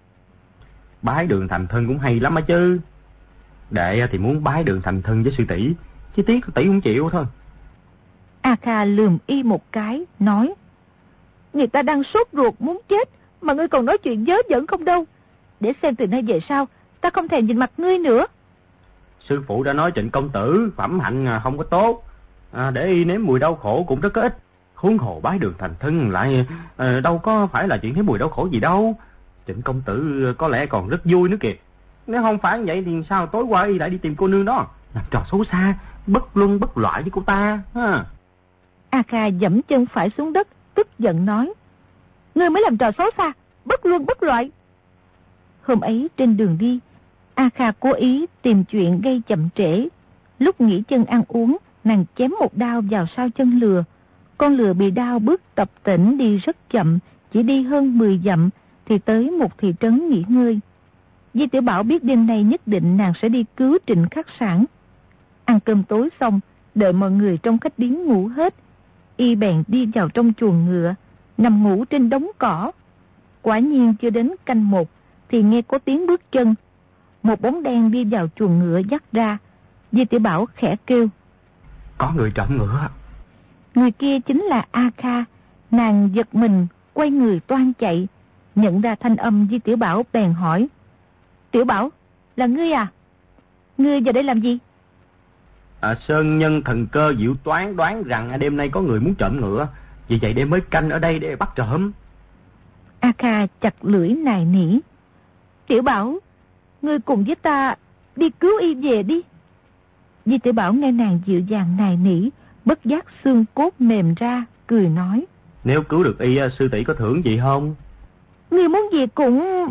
Bái đường thành thân cũng hay lắm á chứ. Đệ thì muốn bái đường thành thân với sư tỷ, chứ tiếc tỷ không chịu thôi. A Kha lườm y một cái, nói. Người ta đang sốt ruột muốn chết, mà ngươi còn nói chuyện dớ dẫn không đâu. Để xem từ nay về sau, ta không thèm nhìn mặt ngươi nữa. Sư phụ đã nói trịnh công tử, phẩm hạnh không có tốt. À, để y nếm mùi đau khổ cũng rất có ích. Huống hồ bái đường thành thân lại à, đâu có phải là chuyện thấy mùi đau khổ gì đâu. Trịnh công tử ờ, có lẽ còn rất vui nữa kìa. Nếu không phải vậy thì sao tối qua y lại đi tìm cô nương đó. Làm trò xấu xa, bất luân bất loại với cô ta. Ha. A Kha dẫm chân phải xuống đất, tức giận nói. Ngươi mới làm trò xấu xa, bất luân bất loại. Hôm ấy trên đường đi, A Kha cố ý tìm chuyện gây chậm trễ. Lúc nghỉ chân ăn uống, nàng chém một đao vào sau chân lừa. Con lừa bị đau bước tập tỉnh đi rất chậm, chỉ đi hơn 10 dặm thì tới một thị trấn nghỉ ngơi. Di Tiểu Bảo biết đêm nay nhất định nàng sẽ đi cứu trịnh khắc sản. Ăn cơm tối xong, đợi mọi người trong khách điếm ngủ hết. Y bèn đi vào trong chuồng ngựa, nằm ngủ trên đống cỏ. Quả nhiên chưa đến canh một, thì nghe có tiếng bước chân. Một bóng đen đi vào chuồng ngựa dắt ra. Di Tiểu Bảo khẽ kêu. Có người trộm ngựa. Người kia chính là A Kha. Nàng giật mình, quay người toan chạy. Nhận ra thanh âm Di Tiểu Bảo bèn hỏi. Tiểu Bảo, là ngươi à? Ngươi vào đây làm gì? À, Sơn nhân thần cơ diệu toán đoán rằng đêm nay có người muốn trộm ngựa. Vì vậy đêm mới canh ở đây để bắt trộm. A Kha chặt lưỡi nài nỉ. Tiểu Bảo, ngươi cùng với ta đi cứu y về đi. Di Tiểu Bảo nghe nàng dịu dàng nài nỉ, bất giác xương cốt mềm ra, cười nói. Nếu cứu được y, sư tỷ có thưởng gì không? Ngươi muốn gì cũng...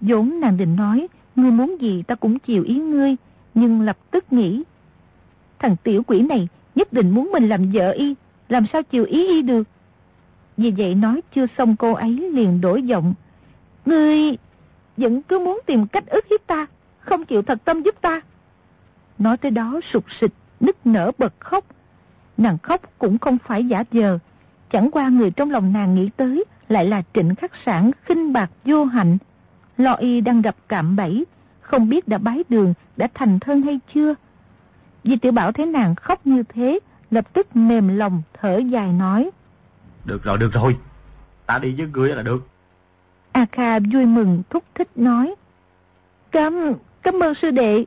vốn nàng định nói, ngươi muốn gì ta cũng chịu ý ngươi, nhưng lập tức nghĩ. Thằng tiểu quỷ này nhất định muốn mình làm vợ y, làm sao chịu ý y được. Vì vậy nói chưa xong cô ấy liền đổi giọng. Ngươi vẫn cứ muốn tìm cách ức hiếp ta, không chịu thật tâm giúp ta. Nói tới đó sụt sịch, nức nở bật khóc. Nàng khóc cũng không phải giả dờ Chẳng qua người trong lòng nàng nghĩ tới lại là trịnh khắc sản khinh bạc vô hạnh. Lo y đang gặp cạm bẫy, không biết đã bái đường, đã thành thân hay chưa. Di tiểu Bảo thấy nàng khóc như thế, lập tức mềm lòng thở dài nói. Được rồi, được rồi. Ta đi với ngươi là được. A Kha vui mừng thúc thích nói. Cảm, cảm ơn sư đệ.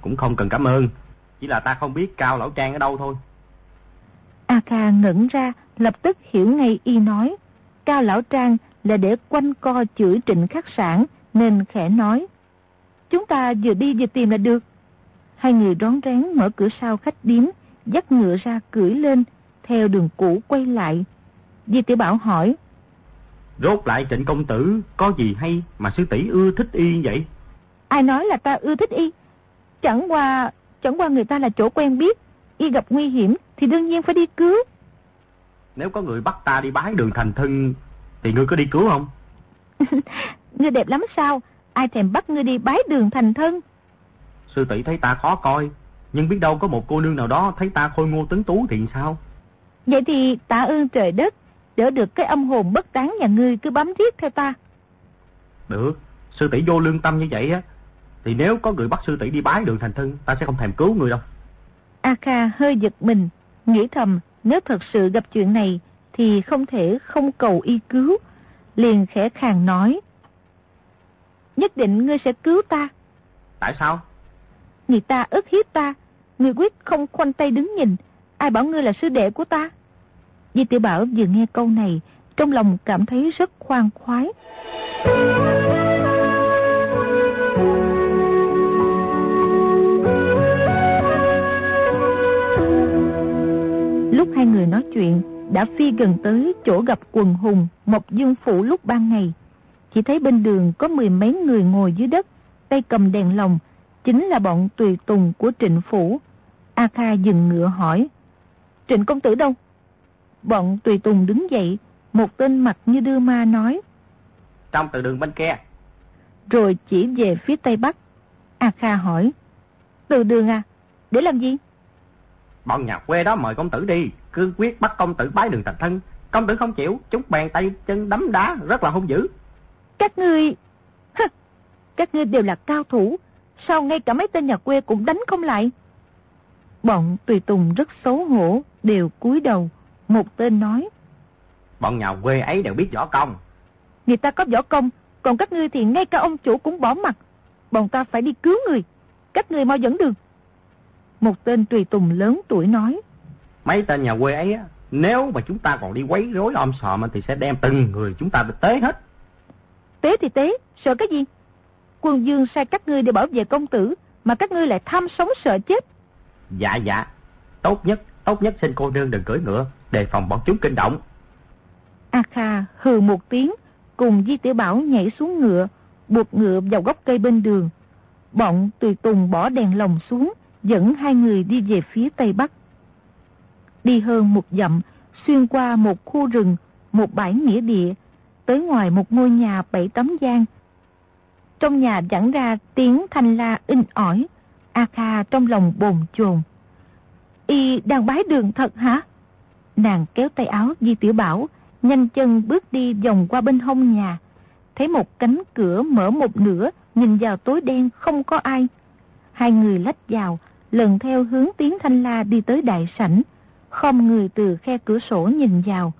Cũng không cần cảm ơn. Chỉ là ta không biết Cao Lão Trang ở đâu thôi. A Kha ngẩn ra, lập tức hiểu ngay y nói. Cao Lão Trang là để quanh co chửi trịnh khắc sản, nên khẽ nói. Chúng ta vừa đi vừa tìm là được. Hai người đón rén mở cửa sau khách điếm, dắt ngựa ra cưỡi lên, theo đường cũ quay lại. Di tiểu Bảo hỏi. Rốt lại trịnh công tử, có gì hay mà sư tỷ ưa thích y vậy? Ai nói là ta ưa thích y? Chẳng qua, chẳng qua người ta là chỗ quen biết. Y gặp nguy hiểm thì đương nhiên phải đi cứu. Nếu có người bắt ta đi bái đường thành thân, thì ngươi có đi cứu không? *laughs* ngươi đẹp lắm sao? Ai thèm bắt ngươi đi bái đường thành thân? Sư tỷ thấy ta khó coi, nhưng biết đâu có một cô nương nào đó thấy ta khôi ngô tấn tú thì sao? Vậy thì tạ ơn trời đất, đỡ được cái âm hồn bất tán nhà ngươi cứ bám thiết theo ta. Được, sư tỷ vô lương tâm như vậy á, thì nếu có người bắt sư tỷ đi bái đường thành thân, ta sẽ không thèm cứu người đâu. A Kha hơi giật mình, nghĩ thầm nếu thật sự gặp chuyện này thì không thể không cầu y cứu. Liền khẽ khàng nói. Nhất định ngươi sẽ cứu ta. Tại sao? Người ta ức hiếp ta, ngươi quyết không khoanh tay đứng nhìn. Ai bảo ngươi là sư đệ của ta? Di tiểu Bảo vừa nghe câu này, trong lòng cảm thấy rất khoan khoái. Lúc hai người nói chuyện, đã phi gần tới chỗ gặp quần hùng Mộc Dương Phủ lúc ban ngày. Chỉ thấy bên đường có mười mấy người ngồi dưới đất, tay cầm đèn lồng, chính là bọn tùy tùng của trịnh phủ. A Kha dừng ngựa hỏi, trịnh công tử đâu? Bọn tùy tùng đứng dậy, một tên mặt như đưa ma nói. Trong từ đường bên kia. Rồi chỉ về phía tây bắc. A Kha hỏi, từ đường à, để làm gì? Bọn nhà quê đó mời công tử đi, cương quyết bắt công tử bái đường thành thân. Công tử không chịu, chúng bèn tay chân đấm đá, rất là hung dữ. Các ngươi... Các ngươi đều là cao thủ, sao ngay cả mấy tên nhà quê cũng đánh không lại? Bọn tùy tùng rất xấu hổ, đều cúi đầu. Một tên nói. Bọn nhà quê ấy đều biết võ công. Người ta có võ công, còn các ngươi thì ngay cả ông chủ cũng bỏ mặt. Bọn ta phải đi cứu người. Các ngươi mau dẫn đường. Một tên tùy tùng lớn tuổi nói. Mấy tên nhà quê ấy, nếu mà chúng ta còn đi quấy rối om sòm thì sẽ đem từng người chúng ta tế hết. Tế thì tế, sợ cái gì? Quân dương sai các ngươi để bảo vệ công tử, mà các ngươi lại tham sống sợ chết. Dạ dạ, tốt nhất, tốt nhất xin cô nương đừng cưỡi ngựa, đề phòng bọn chúng kinh động. A Kha hừ một tiếng, cùng Di Tiểu Bảo nhảy xuống ngựa, buộc ngựa vào gốc cây bên đường. Bọn tùy tùng bỏ đèn lồng xuống, dẫn hai người đi về phía tây bắc. Đi hơn một dặm, xuyên qua một khu rừng, một bãi nghĩa địa, tới ngoài một ngôi nhà bảy tấm gian. Trong nhà dẫn ra tiếng thanh la in ỏi, A Kha trong lòng bồn chồn. Y đang bái đường thật hả? Nàng kéo tay áo Di Tiểu Bảo, nhanh chân bước đi vòng qua bên hông nhà. Thấy một cánh cửa mở một nửa, nhìn vào tối đen không có ai. Hai người lách vào, lần theo hướng tiếng thanh la đi tới đại sảnh, không người từ khe cửa sổ nhìn vào.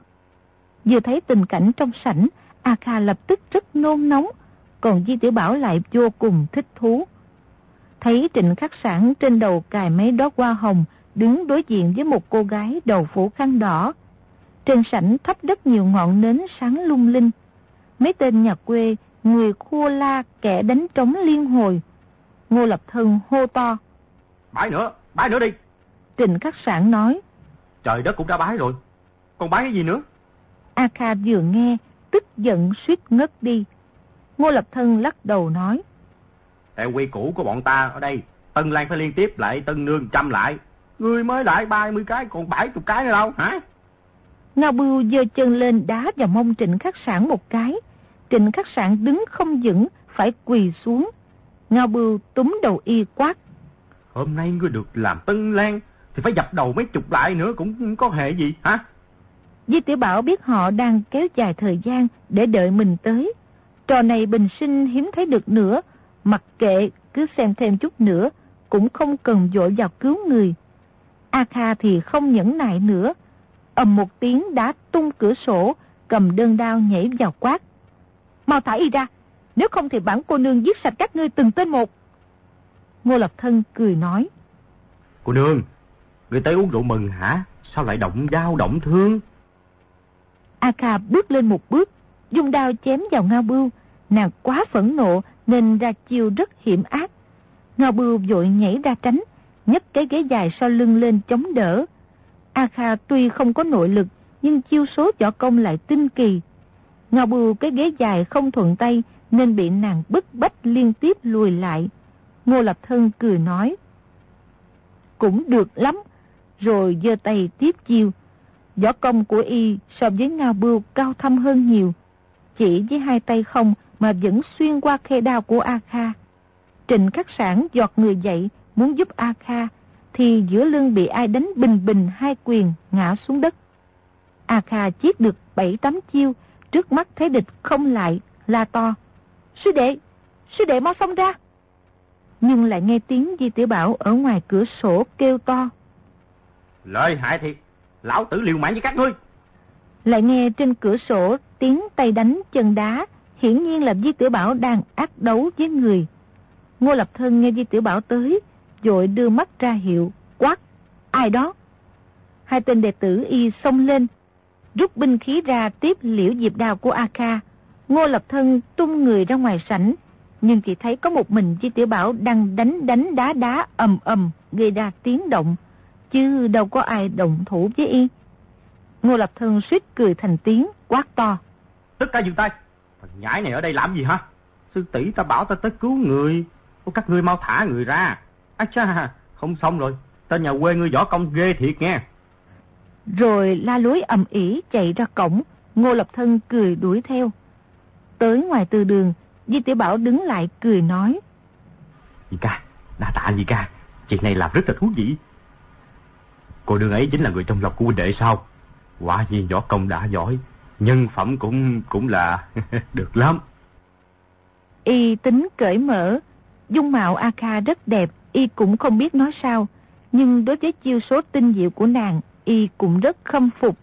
Vừa thấy tình cảnh trong sảnh, A Kha lập tức rất nôn nóng, còn Di Tiểu Bảo lại vô cùng thích thú. Thấy trịnh khắc sản trên đầu cài mấy đóa hoa hồng, đứng đối diện với một cô gái đầu phủ khăn đỏ. Trên sảnh thấp rất nhiều ngọn nến sáng lung linh. Mấy tên nhà quê, người khua la kẻ đánh trống liên hồi. Ngô Lập Thân hô to. Bái nữa, bái nữa đi. Trịnh khắc sản nói. Trời đất cũng đã bái rồi. Còn bái cái gì nữa? A Kha vừa nghe, tức giận suýt ngất đi. Ngô Lập Thân lắc đầu nói. Theo quy củ của bọn ta ở đây, Tân Lan phải liên tiếp lại Tân Nương trăm lại. Ngươi mới lại 30 cái, còn 70 cái nữa đâu, hả? Ngao Bưu giơ chân lên đá vào mông Trịnh Khắc Sản một cái. Trịnh Khắc Sản đứng không vững, phải quỳ xuống. Ngao Bưu túm đầu y quát. Hôm nay ngươi được làm Tân Lan, thì phải dập đầu mấy chục lại nữa cũng có hệ gì, hả? Di Tiểu Bảo biết họ đang kéo dài thời gian để đợi mình tới. Trò này bình sinh hiếm thấy được nữa, mặc kệ cứ xem thêm chút nữa, cũng không cần dội vào cứu người. A Kha thì không nhẫn nại nữa, ầm một tiếng đã tung cửa sổ, cầm đơn đao nhảy vào quát. Mau thả y ra, nếu không thì bản cô nương giết sạch các ngươi từng tên một. Ngô Lập Thân cười nói. Cô nương, người tới uống rượu mừng hả? Sao lại động dao động thương? A Kha bước lên một bước, dùng đao chém vào Ngao Bưu. Nàng quá phẫn nộ nên ra chiêu rất hiểm ác. Ngao Bưu vội nhảy ra tránh, nhấc cái ghế dài sau lưng lên chống đỡ. A Kha tuy không có nội lực, nhưng chiêu số võ công lại tinh kỳ. Ngao Bưu cái ghế dài không thuận tay nên bị nàng bức bách liên tiếp lùi lại. Ngô Lập Thân cười nói. Cũng được lắm, rồi giơ tay tiếp chiêu. Võ công của y so với Ngao Bưu cao thâm hơn nhiều. Chỉ với hai tay không mà vẫn xuyên qua khe đao của A Kha. Trịnh khắc sản giọt người dậy muốn giúp A Kha thì giữa lưng bị ai đánh bình bình hai quyền ngã xuống đất. A Kha chiết được bảy tấm chiêu, trước mắt thấy địch không lại, la to. Sư đệ, sư đệ mau xông ra. Nhưng lại nghe tiếng Di Tiểu Bảo ở ngoài cửa sổ kêu to. Lợi hại thiệt, lão tử liều mạng với các ngươi. Lại nghe trên cửa sổ tiếng tay đánh chân đá, hiển nhiên là Di Tiểu Bảo đang ác đấu với người. Ngô Lập Thân nghe Di Tiểu Bảo tới, dội đưa mắt ra hiệu, quát, ai đó? Hai tên đệ tử y xông lên, rút binh khí ra tiếp liễu diệp đao của A Kha. Ngô Lập Thân tung người ra ngoài sảnh, nhưng chỉ thấy có một mình Di Tiểu Bảo đang đánh đánh đá đá ầm ầm gây ra tiếng động, chứ đâu có ai động thủ với y. Ngô Lập Thân suýt cười thành tiếng, quát to. Tất cả dừng tay, thằng nhãi này ở đây làm gì hả? Sư tỷ ta bảo ta tới cứu người, Ô, các ngươi mau thả người ra. Ác cha, không xong rồi, tên nhà quê ngươi võ công ghê thiệt nghe. Rồi la lối ầm ỉ chạy ra cổng, Ngô Lập Thân cười đuổi theo. Tới ngoài từ đường, Di Tiểu Bảo đứng lại cười nói. Dì ca, đa tạ dì ca, chuyện này làm rất là thú vị. Cô đương ấy chính là người trong lòng của huynh đệ sao? Quả nhiên võ công đã giỏi, nhân phẩm cũng cũng là *laughs* được lắm. Y tính cởi mở, dung mạo A Kha rất đẹp, Y cũng không biết nói sao, nhưng đối với chiêu số tinh diệu của nàng, Y cũng rất khâm phục.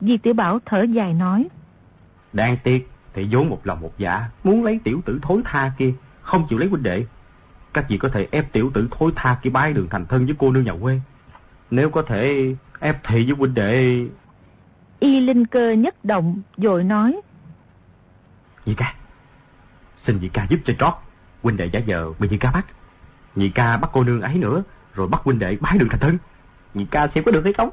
Di Tiểu Bảo thở dài nói. Đáng tiếc, thì vốn một lòng một dạ, muốn lấy tiểu tử thối tha kia, không chịu lấy huynh đệ. Các vị có thể ép tiểu tử thối tha kia bái đường thành thân với cô nương nhà quê. Nếu có thể ép thị với huynh đệ... Y Linh Cơ nhất động, rồi nói. Nhị ca, xin nhị ca giúp cho trót. Huynh đệ giả giờ bị nhị ca bắt. Nhị ca bắt cô nương ấy nữa, rồi bắt huynh đệ bái đường thành thân. Nhị ca xem có được hay không?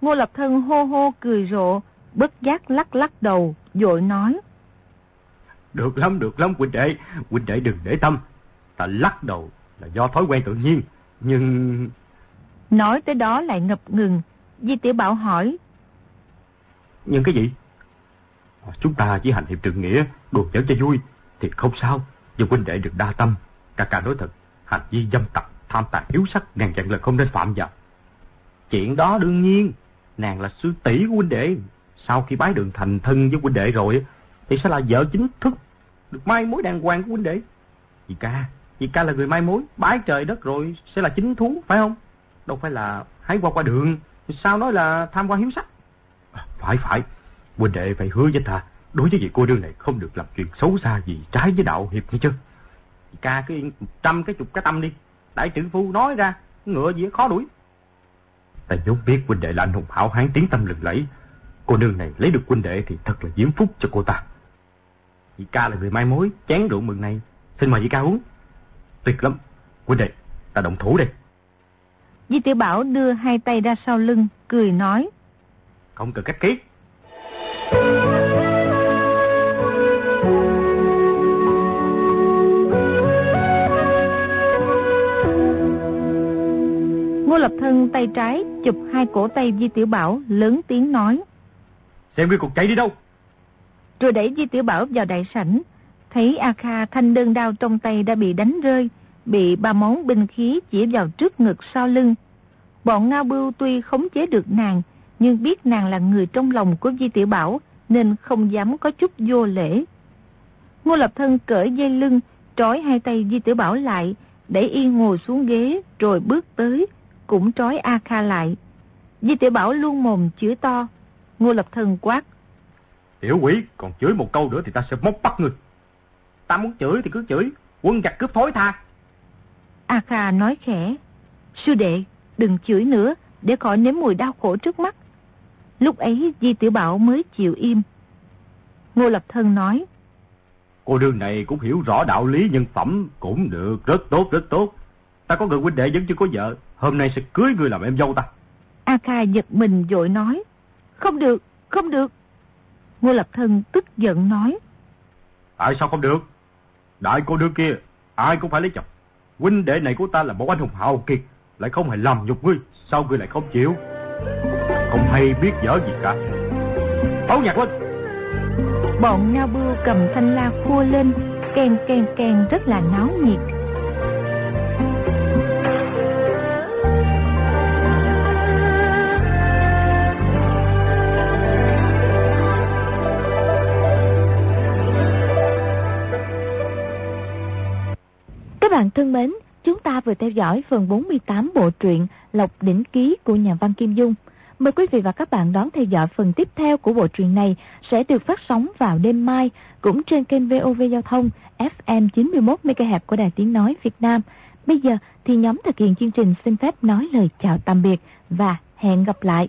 Ngô Lập Thân hô hô cười rộ, bất giác lắc lắc đầu, dội nói. Được lắm, được lắm huynh đệ, huynh đệ đừng để tâm. Ta lắc đầu là do thói quen tự nhiên, nhưng... Nói tới đó lại ngập ngừng, Di Tiểu Bảo hỏi. Nhưng cái gì? Chúng ta chỉ hành hiệp trượng nghĩa, đùa giỡn cho vui, thì không sao. Nhưng huynh đệ đừng đa tâm. Cả cả nói thật, hành vi dâm tặc, tham tài yếu sắc, ngàn dặn là không nên phạm vào. Chuyện đó đương nhiên, nàng là sư tỷ của huynh đệ. Sau khi bái đường thành thân với huynh đệ rồi, thì sẽ là vợ chính thức, được mai mối đàng hoàng của huynh đệ. Dì ca, dì ca là người mai mối, bái trời đất rồi sẽ là chính thú, phải không? Đâu phải là hái qua qua đường, sao nói là tham quan hiếu sắc? À, phải phải, huynh đệ phải hứa với ta, đối với vị cô đương này không được làm chuyện xấu xa gì trái với đạo hiệp nghe chứ. Dì ca cứ yên trăm cái chục cái tâm đi, đại trưởng phu nói ra, ngựa gì khó đuổi. Ta vốn biết huynh đệ là anh hùng hảo hán tiếng tâm lừng lẫy. Cô nương này lấy được huynh đệ thì thật là diễm phúc cho cô ta. Dì ca là người mai mối, chén rượu mừng này. Xin mời dì ca uống. Tuyệt lắm. Huynh đệ, ta động thủ đây. Di Tiểu Bảo đưa hai tay ra sau lưng, cười nói. Không cần cách ký. Ngô Lập Thân tay trái chụp hai cổ tay Di Tiểu Bảo lớn tiếng nói. Xem ngươi còn chạy đi đâu? Rồi đẩy Di Tiểu Bảo vào đại sảnh. Thấy A Kha thanh đơn đao trong tay đã bị đánh rơi, bị ba món binh khí chỉ vào trước ngực sau lưng. Bọn Ngao Bưu tuy khống chế được nàng, nhưng biết nàng là người trong lòng của Di Tiểu Bảo, nên không dám có chút vô lễ. Ngô Lập Thân cởi dây lưng, trói hai tay Di Tiểu Bảo lại, đẩy yên ngồi xuống ghế, rồi bước tới, cũng trói A Kha lại. Di Tiểu Bảo luôn mồm chữa to. Ngô Lập Thân quát. Tiểu quỷ, còn chửi một câu nữa thì ta sẽ móc bắt ngươi. Ta muốn chửi thì cứ chửi, quân giặc cướp thối tha. A Kha nói khẽ. Sư đệ, đừng chửi nữa, để khỏi nếm mùi đau khổ trước mắt. Lúc ấy Di Tiểu Bảo mới chịu im. Ngô Lập Thân nói. Cô đương này cũng hiểu rõ đạo lý nhân phẩm, cũng được, rất tốt, rất tốt. Ta có người huynh đệ vẫn chưa có vợ, hôm nay sẽ cưới người làm em dâu ta. A Kha giật mình vội nói. Không được, không được. Ngô Lập Thân tức giận nói. Tại sao không được? Đại cô đương kia, ai cũng phải lấy chồng. Huynh đệ này của ta là một anh hùng hào kiệt, lại không hề làm nhục ngươi, sao ngươi lại không chịu? Không hay biết dở gì cả. Tấu nhạc lên! Bọn Ngao Bưu cầm thanh la khua lên, kèn kèn kèn rất là náo nhiệt. Bạn thân mến, chúng ta vừa theo dõi phần 48 bộ truyện Lộc Đỉnh Ký của nhà văn Kim Dung. Mời quý vị và các bạn đón theo dõi phần tiếp theo của bộ truyện này sẽ được phát sóng vào đêm mai cũng trên kênh VOV Giao thông FM 91 MHz của Đài Tiếng Nói Việt Nam. Bây giờ thì nhóm thực hiện chương trình xin phép nói lời chào tạm biệt và hẹn gặp lại.